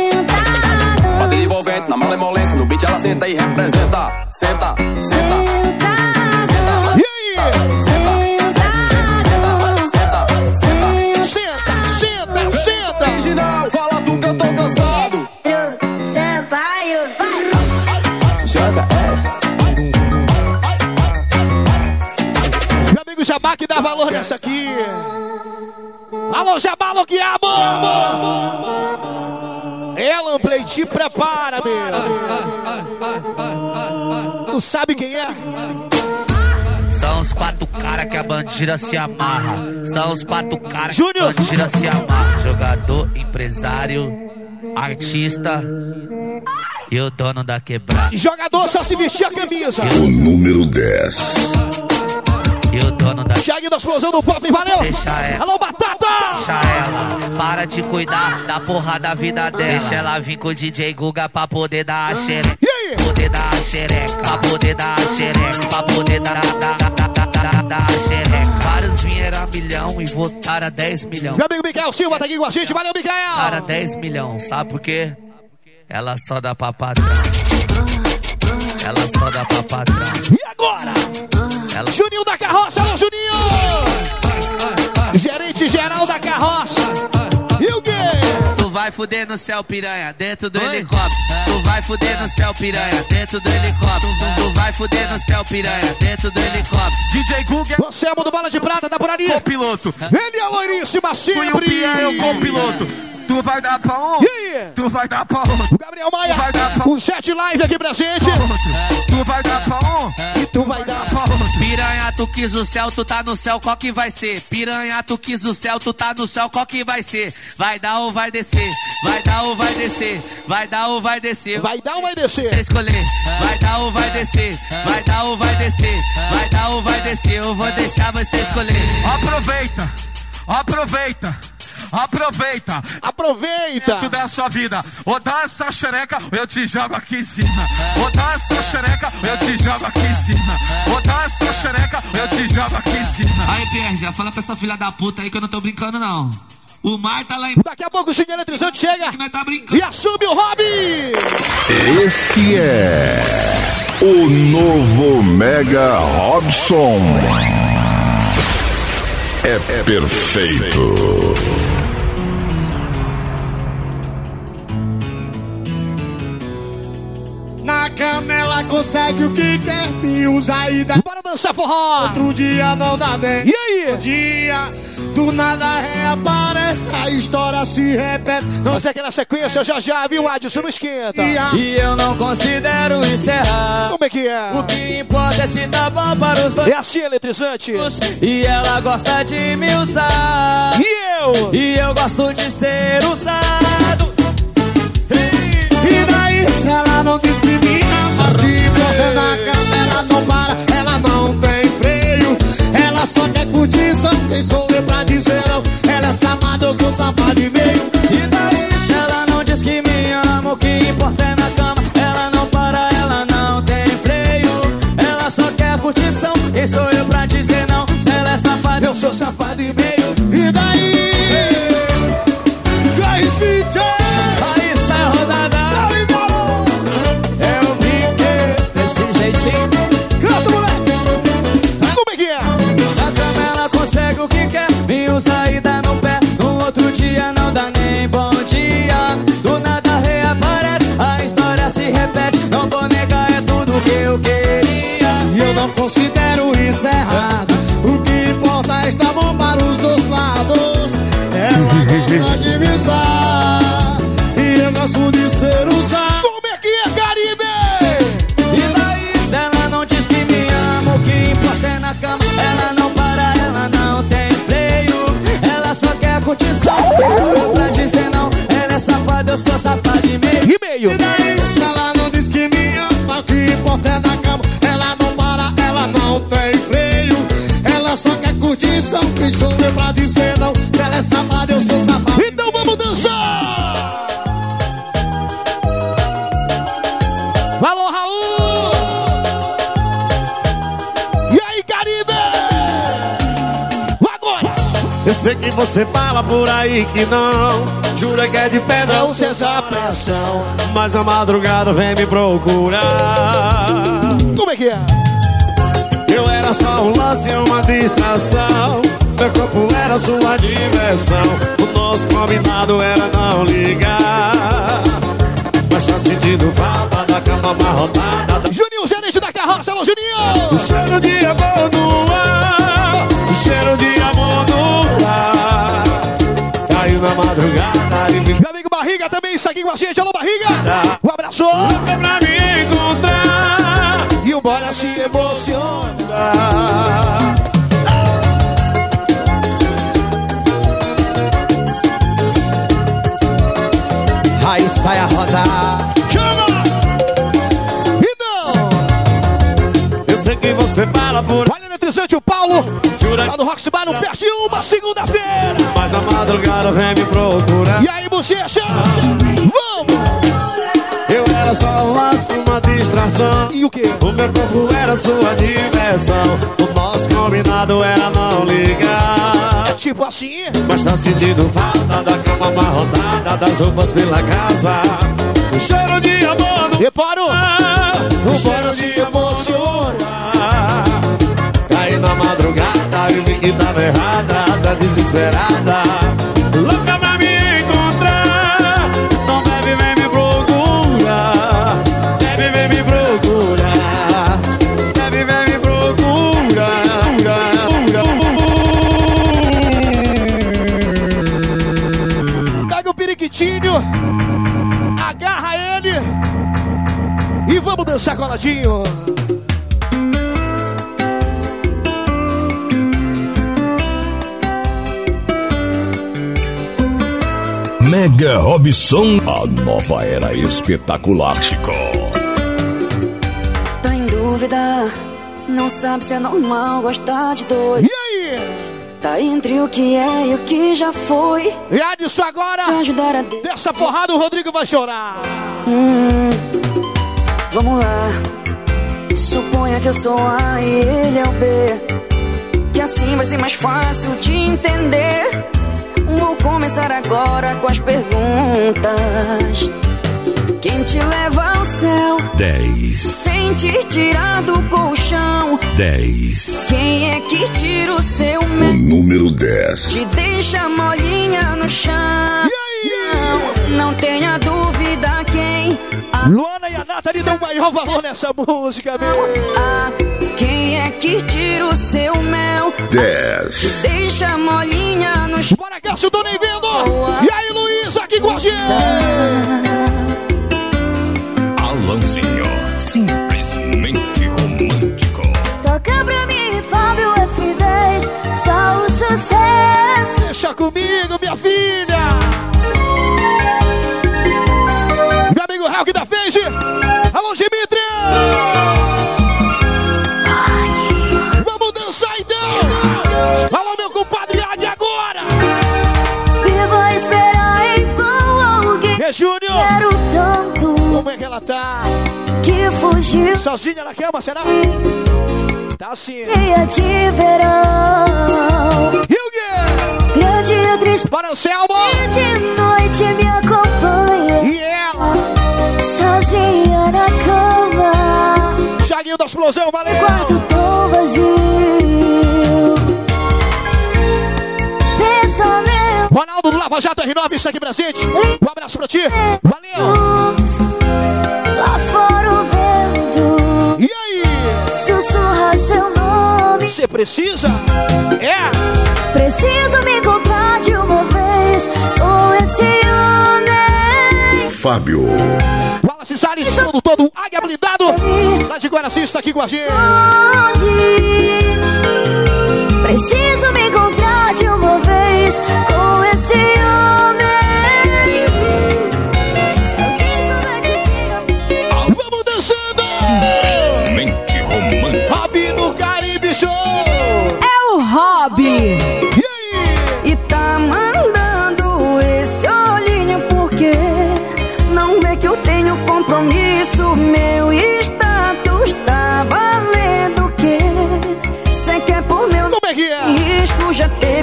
S27: sentadão.
S31: Bate envolvente na malemolência, no beat ela senta e representa. Senta, senta,
S2: E Jabá que dá valor nessa aqui. Alô, Jabá, logueabo! Ela Play, te prepara, meu. Tu sabe quem é?
S5: São os quatro cara que a bandida se amarra. São os quatro cara que
S2: Júnior.
S5: a bandida se amarra. Jogador, empresário, artista e o dono da quebrada.
S2: Jogador só se vestir a camisa.
S1: O número 10.
S5: E o dono da
S2: Thiago da explosão do pop, valeu!
S5: Deixa ela.
S2: Alô, Batata!
S5: Deixa ela, para de cuidar da porra da vida dela. Deixa ela vir com o DJ Guga pra poder dar a xereca.
S2: E aí?
S5: Poder dar a xereca, pra poder dar a xereca, pra poder dar, dar, dar, dar, dar, dar, dar a xereca. Vários vieram a milhão e votaram a 10 milhões.
S2: Meu amigo Mikael Silva tá aqui com a gente, valeu,
S5: Votaram a
S2: Mikael!
S5: 10 milhões, sabe por quê? Ela só dá pra patrão. Ela só dá pra patrão.
S2: E agora?
S5: Ela
S2: Juninho da carroça, alô, Juninho! Gerente geral da carroça. E o quê?
S5: Tu vai fuder no céu, piranha, dentro do helicóptero. Tu vai fuder no céu, piranha, dentro do helicóptero. Tu vai fuder no céu, piranha, dentro do helicóptero.
S32: DJ Google
S2: Você é o do Bala de Prata, tá por ali?
S32: é o piloto.
S2: Ele é loiríssima
S32: Fui o
S2: sempre!
S32: Pia, eu com o piloto. Tu vai dar pra um, tu vai dar pra outro.
S2: O Gabriel Maia,
S32: Vai dar pra-
S2: o chat live aqui presente.
S32: Tu vai dar pra um,
S2: E tu vai dar.
S32: pra outro.
S5: Piranha, tu quis o céu, tu tá no céu, qual que vai ser? Piranha, tu quis o céu, tu tá no céu, qual que vai ser? Vai dar ou vai descer? Vai dar ou vai descer? Vai dar ou vai descer?
S2: Vai dar ou vai
S5: Você
S2: descer?
S5: escolher, vai dar ou vai descer? Vai dar ou vai descer? Vai dar ou vai descer? Eu vou deixar você escolher.
S32: Aproveita, aproveita, aproveita.
S2: Aproveita!
S32: Dá a sua vida. Ou dá essa xereca, eu te jogo aqui em cima. Ou dá essa xereca, eu te jogo aqui em cima. Ou dá essa xereca, eu te jogo aqui em cima.
S5: Aí, Pierre, já fala pra essa filha da puta aí que eu não tô brincando, não. O mar tá lá em
S2: Daqui a pouco o Juninho Eletrizante chega
S5: tá brincando.
S2: e assume o hobby!
S1: Esse é o novo Mega Robson. É perfeito.
S33: Na cama ela consegue o que quer, me usa e dá.
S2: Bora dançar forró!
S33: Outro dia não dá nem.
S2: E aí?
S33: Um dia, do nada reaparece, a história se repete. Não
S2: Mas é que na sequência já já, viu, Adson? Não esquenta.
S29: E eu não considero encerrar.
S2: Como é que é?
S29: O que importa é se tá bom para os dois.
S2: É assim, eletrizante.
S29: E ela gosta de me usar.
S2: E eu?
S29: E eu gosto de ser usado
S33: ela não discrimina. De correr na casa, ela não para, ela não tem freio. Ela só quer curtição, quem sou eu pra dizer não? Ela é safada, eu sou safado e meio.
S29: E daí, se ela não diz que me ama, o que importa é na cama. Ela não
S33: para, ela não tem freio. Ela só quer curtição, quem sou eu pra dizer não? Se ela é safada, eu sou safado. ellos. Sei que você fala por aí que não. Jura que é de pedra seja a pressão. Mas a madrugada vem me procurar.
S2: Como é que é?
S33: Eu era só um lance, uma distração. Meu corpo era sua diversão. O nosso combinado era não ligar. Mas tá sentindo falta da cama amarrotada. da-
S2: Juninho, gerente da carroça, alô,
S33: O
S2: Juninho!
S33: cheiro de amor no ar.
S2: Meu amigo Barriga também está aqui com a gente, alô, Barriga! Um abraço!
S33: Pra me encontrar.
S2: E o Bora se emociona.
S33: Aí sai a rodar.
S2: Chama! Então!
S33: Eu sei que você fala por
S2: eletrizante, o Paulo! Lá do Roxy Bar, não perde uma segunda-feira!
S33: Mas a madrugada vem me procurar.
S2: E aí, bochecha? Vamos!
S33: Eu era só laço, uma distração.
S2: E o quê?
S33: O meu corpo era sua diversão. O nosso combinado era não ligar.
S2: É tipo assim?
S33: Mas tá sentindo falta da cama amarrotada, das roupas pela casa. O cheiro de amor no
S2: Reparo!
S33: ar.
S2: O
S33: cheiro de amor no. Cai na madrugada e vi que tava errada, tá desesperada. Louca pra me encontrar. Não deve vem me procurar. Deve vem me procurar. Deve vem me procurar.
S2: Pega o periquitinho, agarra ele e vamos dançar coladinho.
S1: Mega Robson, a nova era espetacular, Chico.
S29: Tá em dúvida, não sabe se é normal gostar de dois.
S2: E aí?
S29: Tá entre o que é e o que já foi.
S2: E Adson agora,
S29: Te ajudar a de-
S2: dessa porrada o Rodrigo vai chorar.
S29: Hum, vamos lá. Suponha que eu sou A e ele é o B. Que assim vai ser mais fácil de entender. Vou começar agora com as perguntas. Quem te leva ao céu
S1: 10,
S29: sem te tirar do colchão?
S1: 10.
S29: Quem é que tira o seu
S1: O número 10.
S29: Te deixa molinha no chão. Não, não tenha dúvida quem.
S2: Luana e a Nathalie dão maior valor nessa música, meu.
S29: É que tira o seu mel?
S1: 10.
S29: Deixa molinha no chão.
S2: Bora, Cássio, tô nem vendo. E aí, Luiz, aqui com a gente.
S1: Alanzinho, simplesmente romântico.
S27: Toca pra mim, Fábio F10, só o sucesso.
S2: Deixa comigo, minha filha. Meu amigo Hulk da Face. E Júnior,
S27: Quero tanto
S2: como é que ela tá?
S27: que fugiu
S2: Sozinha na cama, será? Tá assim.
S27: dia de verão.
S2: E o quê?
S27: Grande e triste
S2: Bora, Anselmo.
S27: de noite me acompanha.
S2: E ela.
S27: Sozinha na cama.
S2: Chaguinho da explosão, valeu.
S27: Quarto tão vazio.
S2: Ronaldo do Lava Jato R9 está aqui presente. Um abraço pra ti. Valeu.
S27: Lá fora o vento
S2: E aí?
S27: sussurra seu nome.
S2: Você precisa? É.
S27: Preciso me encontrar de uma vez com esse homem.
S1: Fábio,
S2: Wallace Salles, produtor do Águia Blindado. Lá de Guaraci está aqui com a gente.
S27: Onde preciso me encontrar de uma vez com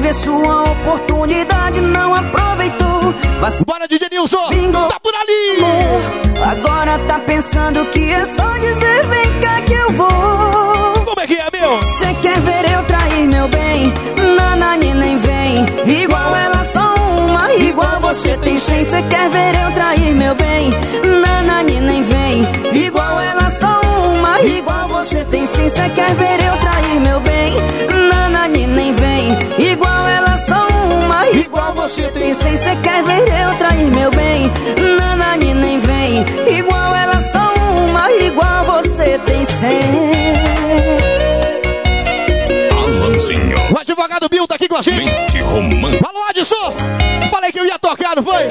S29: teve a sua oportunidade, não aproveitou.
S2: Bora, DJ Nilson!
S29: Vingou.
S2: Tá por ali!
S29: Agora tá pensando que é só dizer vem cá que eu vou.
S2: Como é que é, meu?
S29: Cê quer ver eu trair meu bem? Nanani nem vem. Igual ela só uma, igual você tem cem. Cê quer ver eu trair meu bem? Nanani nem vem. Igual ela só uma, igual você tem cem. Cê quer ver eu trair meu bem? Você tem cem. Cê quer ver eu trair meu bem? Nanani nem vem. Igual ela só uma, igual você tem cem.
S3: Alanzinho.
S2: O advogado Bill tá aqui com a gente.
S3: Mente romântica.
S2: Alô, Adson! Falei que eu ia tocar, não foi?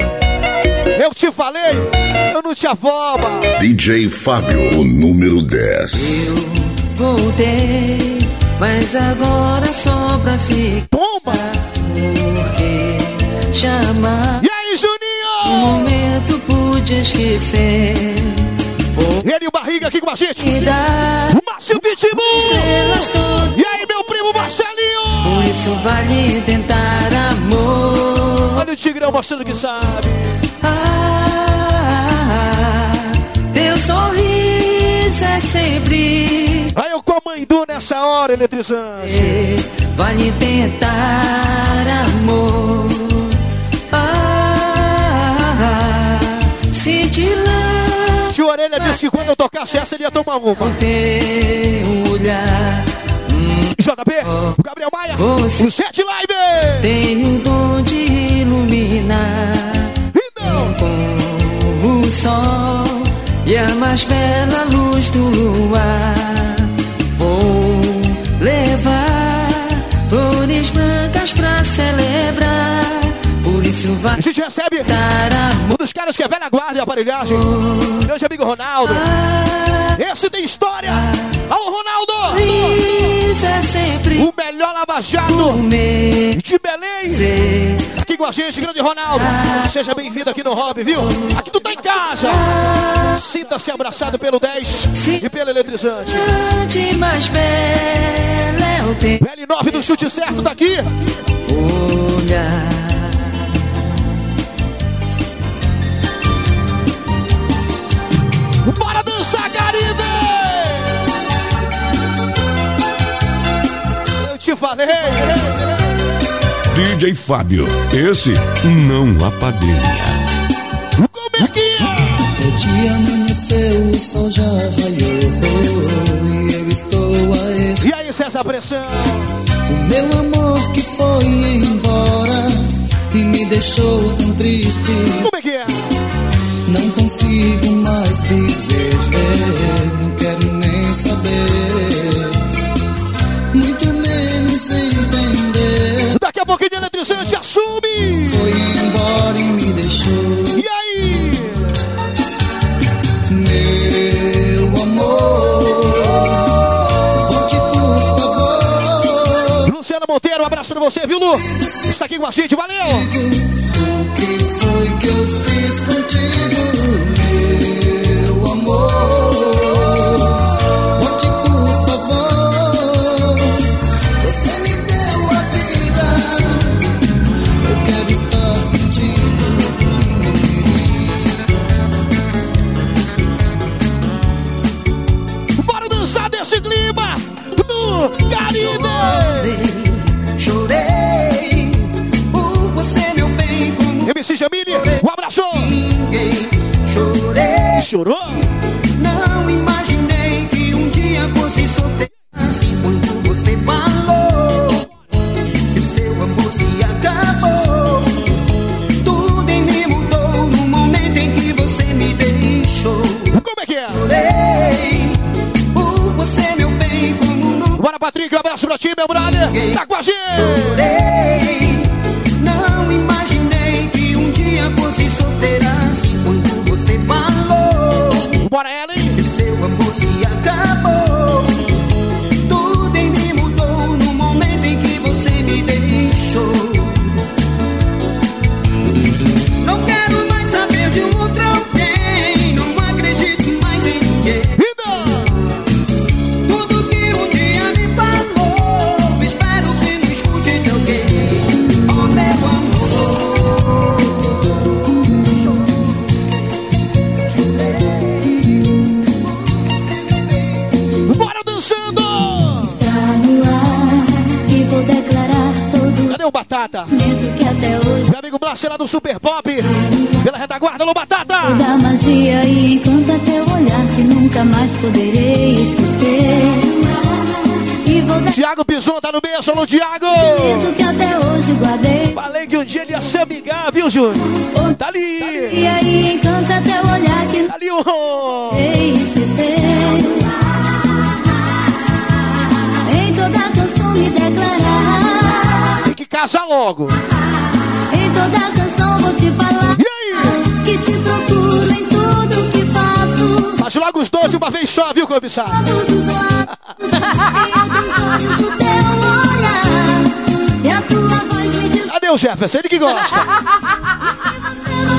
S2: Eu te falei, eu não te afoba.
S1: DJ Fábio, o número 10.
S29: Voltei, mas agora só pra ficar.
S2: Bomba!
S29: Porque chamar
S2: E aí,
S29: um
S2: Juninho?
S29: momento pude esquecer.
S2: Ele e o Barriga aqui com a gente. O Márcio Pitbull! E aí, meu primo Marcelinho?
S29: Por isso vale tentar amor.
S2: Olha o Tigrão mostrando que sabe.
S29: Ah, teu sorriso é sempre.
S2: Aí eu com a mãe do nessa hora, eletrizante.
S29: Vale tentar amor.
S2: Orelha disse que quando eu tocasse essa, ele ia tomar uma.
S29: olhar.
S2: JP, o Gabriel Maia,
S29: Você-
S2: o Jet Live.
S29: Tem o dom de iluminar
S2: Então,
S29: como o sol e a mais bela luz do luar. Vou levar flores brancas pra celebrar. Vai
S2: a gente recebe um dos caras que é velha guarda e aparelhagem. Meu amigo Ronaldo. Esse tem história. Alô, Ronaldo!
S29: É
S2: O melhor lava-jato
S29: o meu
S2: de Belém. Aqui com a gente, grande Ronaldo. Seja bem-vindo aqui no Hobby, viu? Aqui tu tá em casa. Sinta-se abraçado pelo 10 e pelo eletrizante.
S29: Grande, mais bela é o teu
S2: L9 do chute certo daqui.
S29: olhar.
S2: Bora dançar, Caribe! Eu te falei.
S12: DJ Fábio, esse não apadrinha.
S2: Como é que é?
S16: O dia amanheceu, o sol já raiou e eu estou a.
S2: E aí, César Pressão?
S16: O meu amor que foi embora e me deixou tão triste.
S2: Como é que é?
S16: Não consigo mais viver, não quero nem saber, muito menos entender.
S2: Daqui a pouquinho, eletrizante, assume!
S16: Foi embora e me deixou.
S2: E aí?
S16: Meu amor, volte por favor.
S2: Luciana Monteiro, um abraço pra você, viu, Lu? Está aqui com a gente, valeu!
S16: O que foi que eu fiz contigo, amor?
S2: Chorou?
S16: Não imaginei que um dia fosse solteira assim quando você falou. O seu amor se acabou. Tudo em mim mudou no momento em que você me deixou.
S2: Como é que é?
S16: Chorei por você, meu bem, como
S2: Bora, Patrick, um abraço pra ti, meu brother! Tá com a gente!
S16: chorei.
S2: Lá do Super Pop. Pela retaguarda, Alô Batata.
S27: dá magia e encanta teu olhar que nunca mais poderei esquecer.
S2: Tiago Bison tá no berço, alô Tiago.
S27: segredo que até hoje guardei.
S2: Falei que um dia ele ia se amigar, viu, Júnior? Tá ali.
S27: E aí encanta teu olhar que
S2: Tá ali o.
S27: poderei esquecer. Em toda canção me declarar.
S2: Tem que casar logo. Logo os dois de uma vez só, viu, comissário?
S27: Todos os lábios, olhar. Diz
S2: Cadê o Jefferson? Ele que gosta.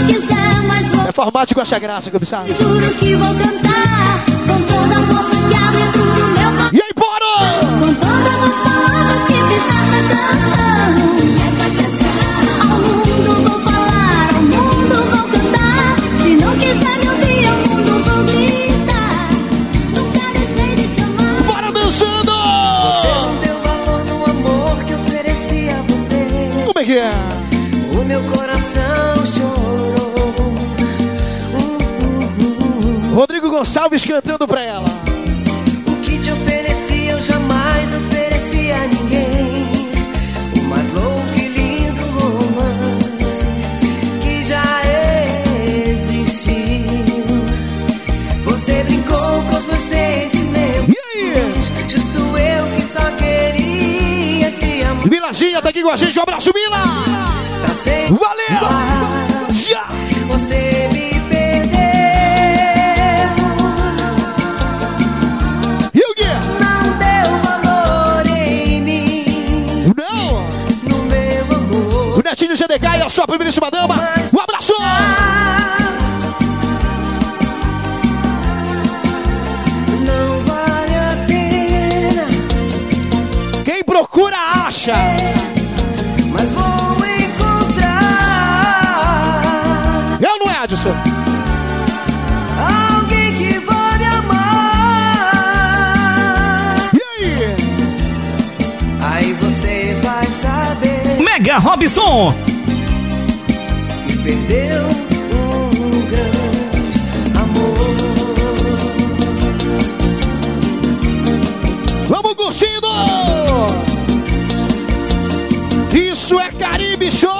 S27: quiser, vou.
S2: É formato que acha graça, comissário.
S27: Juro que vou cantar com toda a força
S2: Gonçalves cantando pra ela.
S29: O que te ofereci eu jamais ofereci a ninguém. O mais louco e lindo romance que já existiu. Você brincou com os meus sentimentos. Justo eu que só queria te amar.
S2: Milazinha tá aqui com a gente. Um abraço, Mila!
S29: Pra sempre.
S2: Valeu! A sua primeiríssima dama. Um abraço!
S29: Não vale a pena.
S2: Quem procura, acha!
S29: Mas vou encontrar
S2: Eu não é, Adson?
S29: alguém que vai me amar.
S2: E aí?
S29: Aí você vai saber
S26: Mega Robson.
S2: Isso é Caribe Show!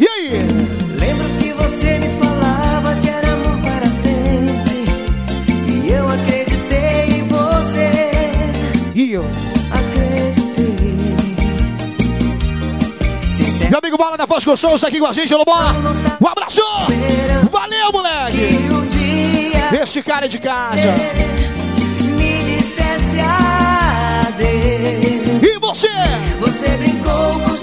S2: E aí?
S29: Lembro que você me falava que era amor para sempre. E eu acreditei em você.
S2: E eu?
S29: Acreditei.
S2: Meu amigo Bola da Fosco Souza aqui com a gente, alô Bola! Um abraço! Valeu, moleque! Esse cara é de casa! Você?
S29: Você brincou com os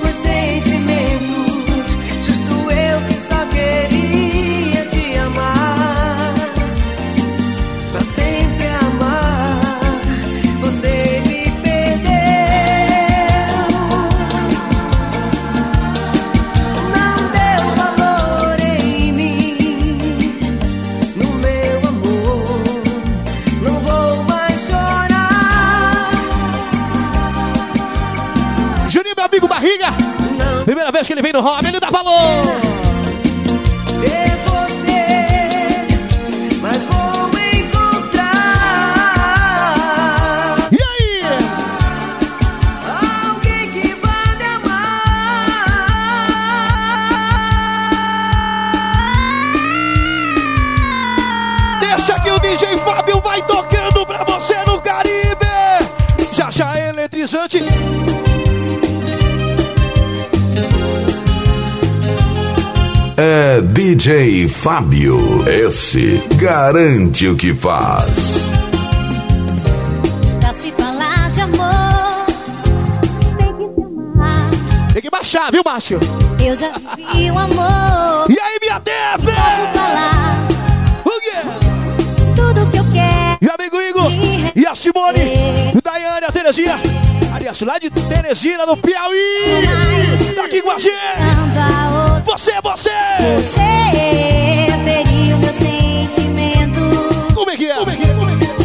S2: Primeira vez que ele vem no hobby, ele dá valor!
S29: Você, mas vou encontrar
S2: E aí?
S29: alguém que vai me amar.
S2: Deixa que o DJ Fábio vai tocando pra você no Caribe! Já já é eletrizante!
S12: É DJ Fábio. Esse garante o que faz.
S27: Pra se falar de amor, tem que se amar.
S2: Tem que baixar, viu, Márcio?
S27: Eu já vivi o amor.
S2: E aí, minha Deve?
S27: Posso falar
S2: O quê?
S27: tudo que eu quero.
S2: E amigo Igor? E a Simone? O Daiane, a Terezinha? Aliás, lá de Teresina, no Piauí! Tá aqui com a gente! Você, você!
S27: Você feriu meu sentimento.
S2: Como é que é? Como é que é? Como é que é?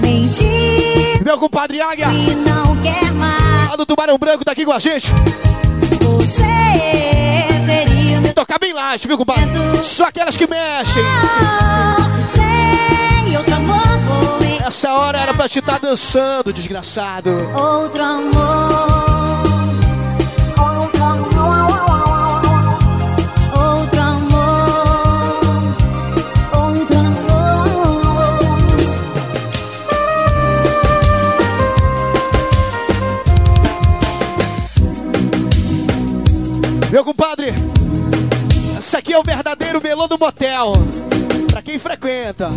S27: Mentir
S2: Meu compadre Águia!
S27: e não quer mais.
S2: Lá do Tubarão Branco tá aqui com a gente.
S27: Você seria o meu
S2: Tocar bem light, viu, compadre? Só aquelas que mexem.
S27: sem
S2: Essa hora era pra te estar dançando, desgraçado.
S27: outro amor. Outro amor. Outro amor. Outro amor.
S2: Meu compadre, esse aqui é o verdadeiro melô do motel. Pra quem frequenta.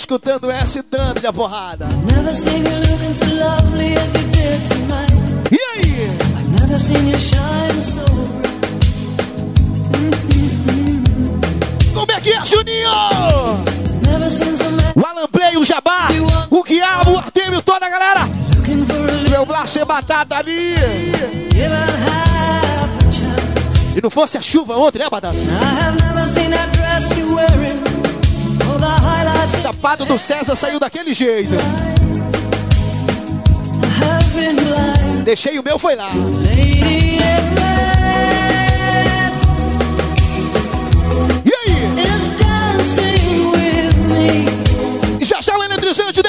S2: Escutando essa e dando-lhe a porrada.
S16: Never seen you looking so lovely as you did tonight.
S2: E aí?
S16: I've never seen you shine so
S2: Como é que é, Juninho? O Alan Play, o Jabá, o Guiabo, o Artemio, toda a galera. Meu Blas Batata ali. E não fosse a chuva ontem, né, Batata?
S16: I have never seen that dress you're wearing.
S2: Sapato do César saiu daquele jeito. Deixei o meu, foi lá. E aí? já já o eletrizante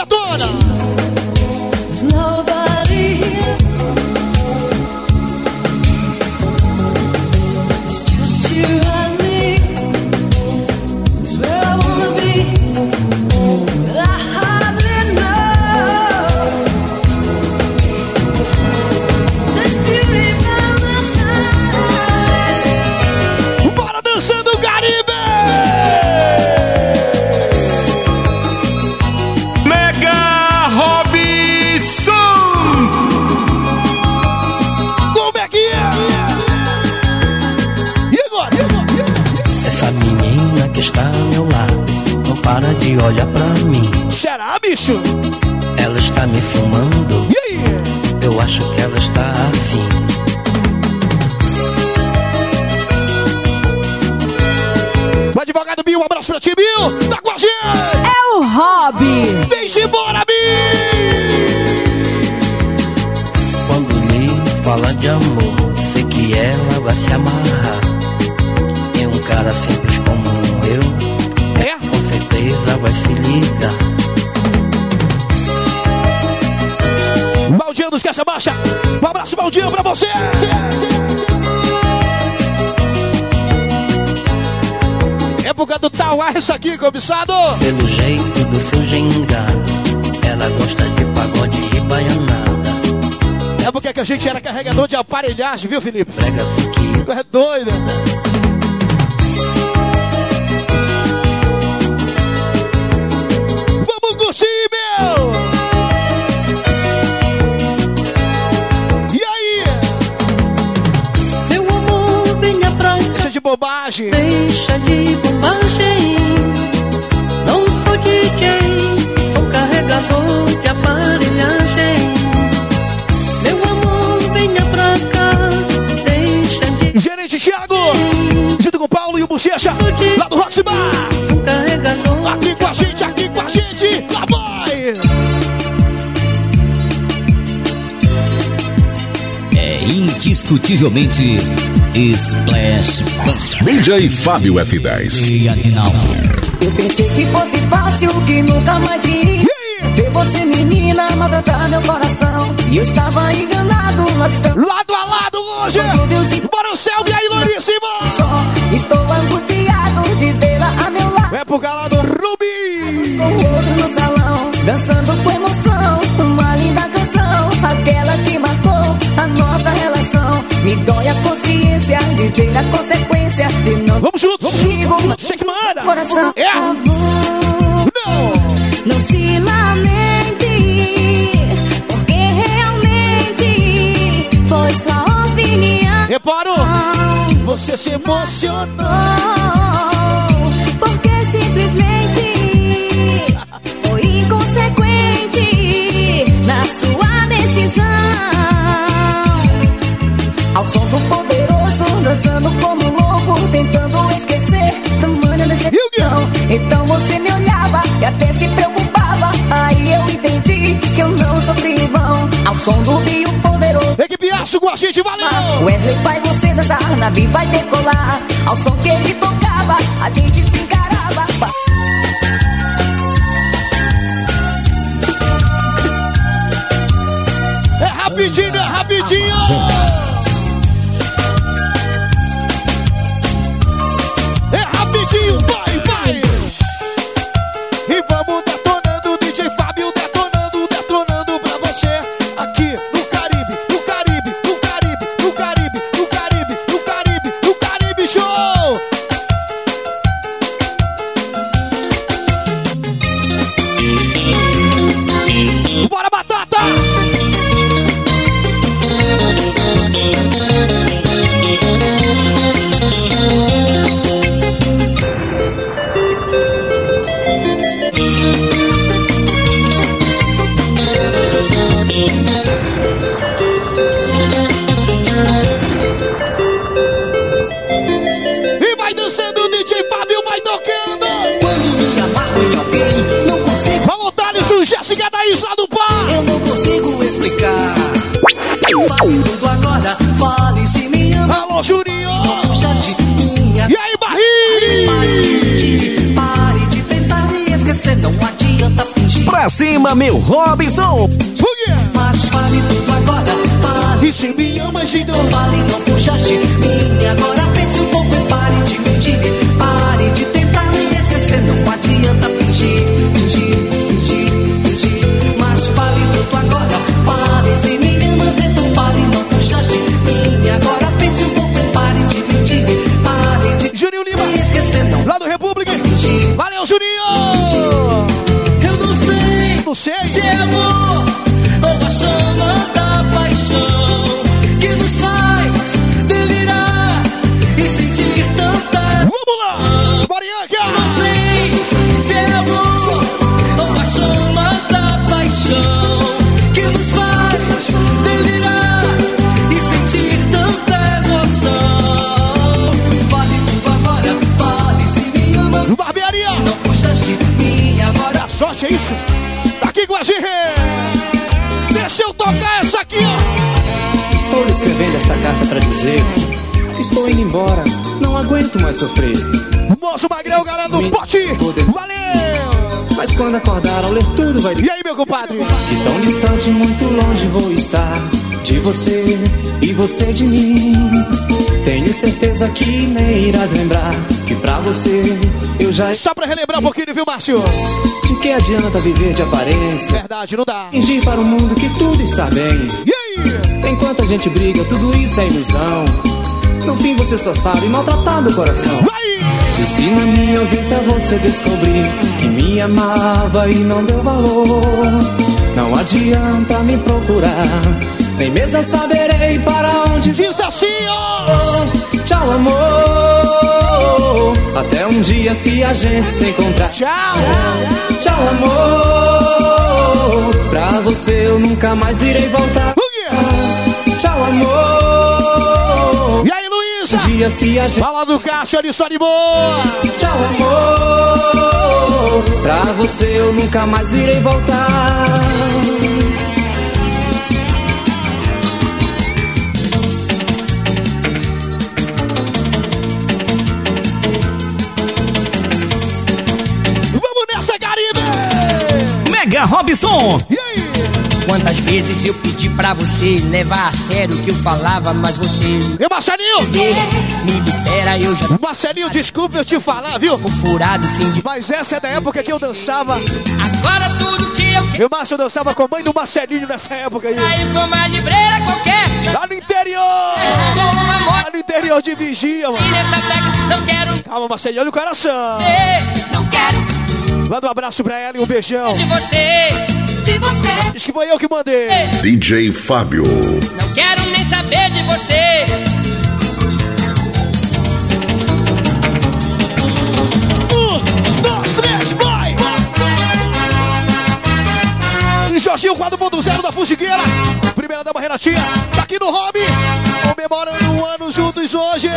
S34: de olhar pra mim.
S2: Será, bicho?
S34: Ela está me filmando.
S2: E aí?
S34: Eu acho que ela está afim.
S2: O advogado Bill, um abraço pra ti, Bill. Tá com a gente.
S35: É o Hobby.
S2: Vem embora, Bill.
S34: Quando lhe fala de amor, sei que ela vai se amarrar. Em um cara simples como vai se ligar.
S2: Valdiano dos Caixa Baixa. Um abraço, Valdiano, pra você. Época do Tauá, isso aqui, cobiçado.
S34: Pelo jeito do seu gingado, ela gosta de pagode e baianada.
S2: Época que a gente era carregador de aparelhagem, viu, Felipe?
S34: Prega-se que
S2: é doido. Bobagem.
S34: Deixa de bobagem.
S36: Indiscutivelmente Splash Band.
S1: DJ Fábio F10.
S36: E Atinal.
S25: Eu pensei que fosse fácil, que nunca mais iria. Ver você, menina, maltratar meu coração. E eu estava enganado, nós estamos
S2: Lado a lado hoje! Bora o céu e aí, Louríssimo!
S25: só. Estou angustiado de vê-la a meu lado.
S2: Época lá do Rubi!
S25: Com o outro no salão, dançando com emoção. Uma linda canção, aquela que relação. Me dói a consciência de ver a consequência de não
S2: Vamos juntos!
S25: contigo.
S2: Você que manda!
S25: Coração,
S2: É! Não!
S27: Não se lamente, porque realmente foi sua opinião.
S2: Reparo! Você se emocionou!
S27: Porque simplesmente foi inconsequente na sua decisão.
S25: Ao som do poderoso, dançando como louco, tentando esquecer tamanha decepção. Então você me olhava e até se preocupava. Aí eu entendi que eu não sofri em vão. Ao som do Rio Poderoso.
S2: Equipe Aço com a gente, valeu!
S25: Wesley faz você dançar, navio vai decolar. Ao som que ele tocava, a gente se encarava.
S2: É rapidinho, é rapidinho!
S26: Cima, meu Robinson!
S16: Mas fale tudo agora, fale.
S2: E se me ama, Gido?
S16: Fale, não puxaste minha. Agora pense um pouco Não
S37: escrevendo esta carta pra dizer que estou indo embora, não aguento mais sofrer.
S2: Moço Magrão, galera do pote! Valeu!
S37: Mas quando acordar ao ler tudo vai
S2: E aí, meu compadre?
S37: De tão distante, muito longe vou estar de você e você de mim. Tenho certeza que nem irás lembrar que pra você eu já.
S2: Só pra relembrar um pouquinho, viu, Márcio?
S37: De que adianta viver de aparência?
S2: Verdade, não dá.
S37: Fingir para o mundo que tudo está bem. Enquanto a gente briga, tudo isso é ilusão. No fim você só sabe maltratar do coração. E se na minha ausência você descobrir que me amava e não deu valor, não adianta me procurar, nem mesmo saberei para onde
S2: Diz assim, ó!
S37: Tchau, amor. Até um dia se a gente se encontrar.
S2: Tchau!
S37: Tchau, amor. Pra você eu nunca mais irei voltar. Tchau, amor.
S2: E aí, Luísa?
S37: Um dia se a gente.
S2: Fala do caixa, ele só de boa!
S37: Tchau, amor. Pra você eu nunca mais irei voltar.
S2: Vamos nessa, Caribe!
S26: Mega Robson!
S2: E aí?
S38: Quantas vezes eu pedi pra você levar a sério o que eu falava, mas você
S2: E Marcelinho?
S38: me libera, eu já
S2: Marcelinho, desculpa eu te falar, viu?
S38: furado de...
S2: Mas essa é da época que eu dançava.
S38: Agora tudo que eu
S2: Viu, Márcio? Eu dançava com a mãe do Marcelinho nessa época aí.
S38: quero com uma libreira qualquer.
S2: Lá no interior! Lá no interior de Vigia,
S38: e
S2: mano.
S38: não quero
S2: Calma, Marcelinho, olha o coração.
S38: não quero
S2: Manda um abraço pra ela e um beijão.
S38: de você, de você.
S2: Diz que foi eu que mandei.
S1: DJ Fábio.
S38: Não quero nem saber de você.
S2: Um, dois, três, vai! E Jorginho 4.0 da Fugigueira. Primeira dama Renatinha. Tá aqui no hobby. Comemorando um ano juntos hoje.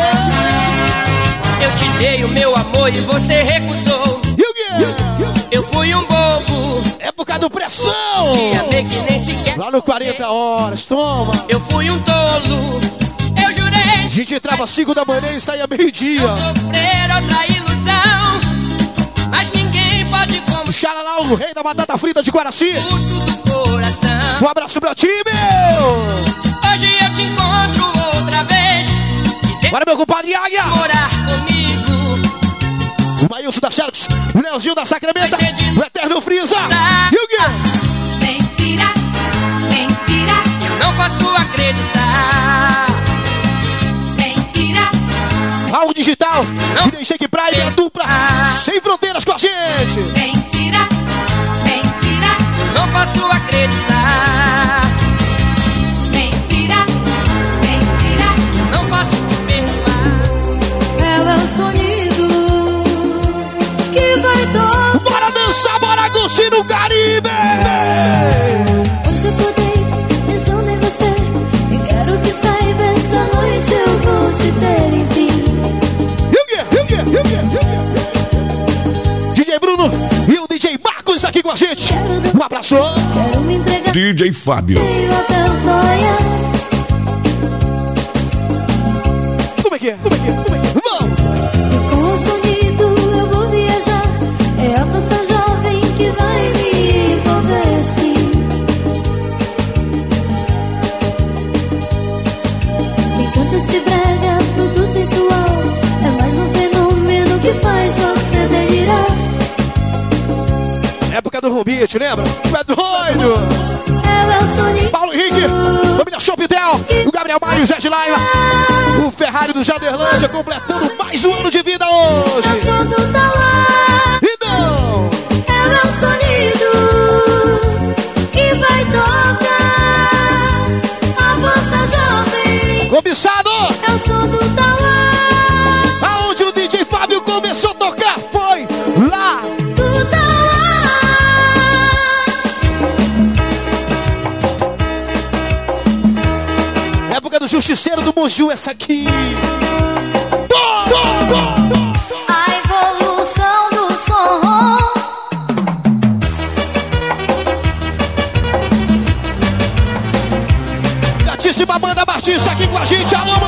S38: Eu te dei o meu amor e você recusou.
S2: E o quê?
S38: Eu fui um bobo,
S2: Época do pressão! Lá no 40 horas, toma!
S38: Eu fui um tolo, eu jurei.
S2: A gente entrava às 5 da manhã e saía meio-dia.
S38: Sofrer outra ilusão, mas ninguém pode como
S2: Xalala, o rei da batata frita de Guaraci. Um abraço pra ti, meu!
S38: Hoje eu te encontro outra vez.
S2: Bora, meu compadre Águia!
S38: Morar comigo.
S2: O Maílson da o Leozinho da Sacramento, o Eterno Frisa. E o quê?
S38: Mentira, mentira. Eu não posso acreditar. Mentira.
S2: Raul Digital, e nem Shake Prime, a dupla sem fronteiras com a gente.
S38: Mentira, mentira. Não posso acreditar.
S2: Com a gente. Um abraço.
S12: DJ Fábio.
S2: Como é que é? Como é que é? Te lembra? Tu é doido! Paulo Henrique, família Chopitel, o Gabriel Maio, o Zé de Laiva, o Ferrari do Jaderlândia completando mais um ano de vida hoje.
S27: Eu sou do.
S2: Justiceiro do Moju, essa aqui.
S27: A evolução do som.
S2: Gatíssima Banda Batista aqui com a gente. Alô,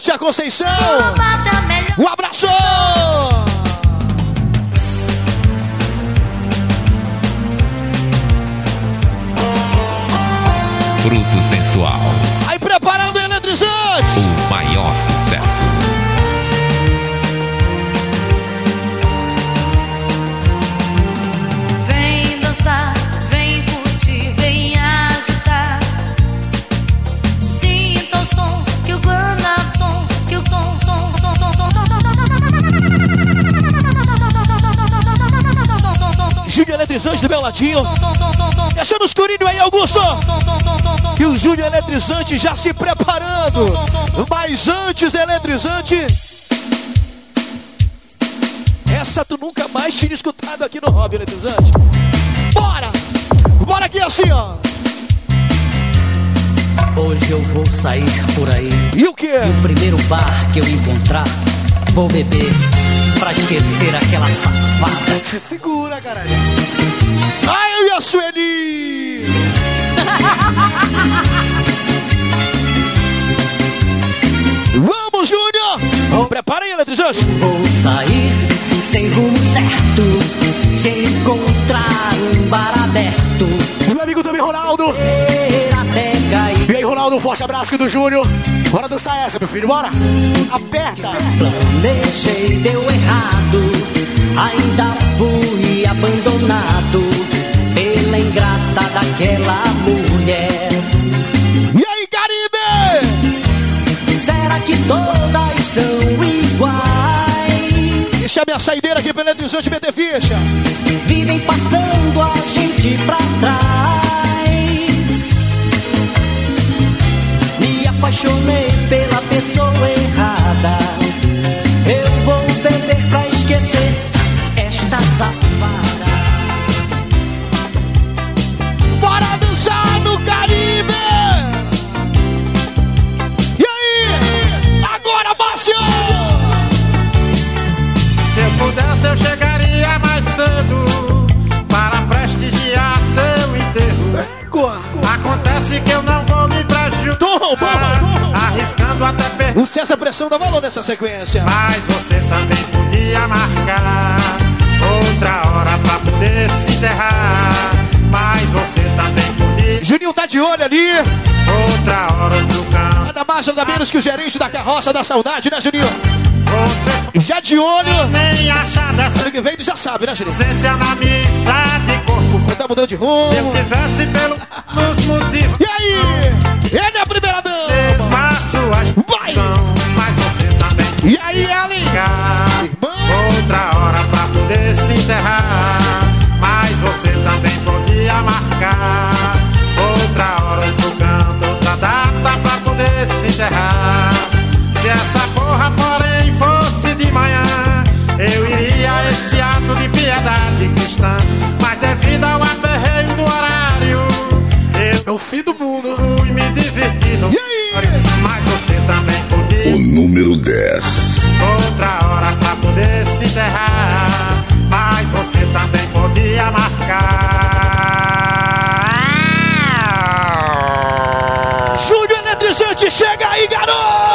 S2: Tia Conceição. Um abraço! Eletrizante do meu ladinho. Deixando os escurinho aí, Augusto. E o Júnior Eletrizante já se preparando. Mas antes, Eletrizante. Essa tu nunca mais tinha escutado aqui no Hobby Eletrizante. Bora! Bora aqui assim, ó.
S17: Hoje eu vou sair por aí.
S2: E o quê?
S17: E o primeiro bar que eu encontrar, vou beber pra esquecer aquela safada.
S2: Te segura, caralho. Ai, eu e a Sueli! [LAUGHS] Vamos, Júnior! Prepara aí, eletrizante.
S17: Vou sair sem rumo certo, se encontrar um bar aberto.
S2: Meu amigo também, Ronaldo. E aí, Ronaldo? Um forte abraço aqui do Júnior. Bora dançar essa, meu filho, bora. Aperta.
S17: Planejei, deu errado. Ainda fui abandonado pela ingrata daquela mulher.
S2: E aí, Caribe?
S17: Será que todas são iguais?
S2: Deixa a minha saideira aqui pela eletrizante BT Ficha.
S17: Vivem passando a gente pra trás. Apaixonei pela pessoa errada. Eu vou beber pra esquecer esta safada.
S2: Bora dançar no Caribe! E aí? Agora, Márcio!
S39: Se eu pudesse, eu chegaria mais cedo para prestigiar seu enterro. Acontece que eu não me prejudicar, arriscando até perder.
S2: O César Pressão dá valor nessa sequência.
S39: Mas você também podia marcar outra hora pra poder se enterrar. Mas você também podia.
S2: Juninho tá de olho ali.
S39: Outra hora, outro canto.
S2: Nada mais, nada menos que o gerente da carroça da saudade, né, Juninho?
S39: Você
S2: Já de olho.
S39: nem achar dessa
S2: Ano que vem ele já sabe, né, Juninho?
S39: ausência na missa de corpo.
S2: Tá mudando de rumo.
S39: Se eu tivesse pelo nos motivos.
S2: E aí? Ele é a primeira dama.
S39: Mesma suas
S2: Vai.
S39: mas você também
S2: E aí, Ellen? Irmã.
S39: outra hora pra poder se enterrar. Mas você também podia marcar outra hora, outro canto, outra data pra poder se enterrar. Se essa porra, porém, fosse de manhã, eu iria a esse ato de piedade cristã.
S1: Número 10.
S39: outra hora pra poder se enterrar. Mas você também podia marcar.
S2: Júnior Eletrizante, chega aí, garoto!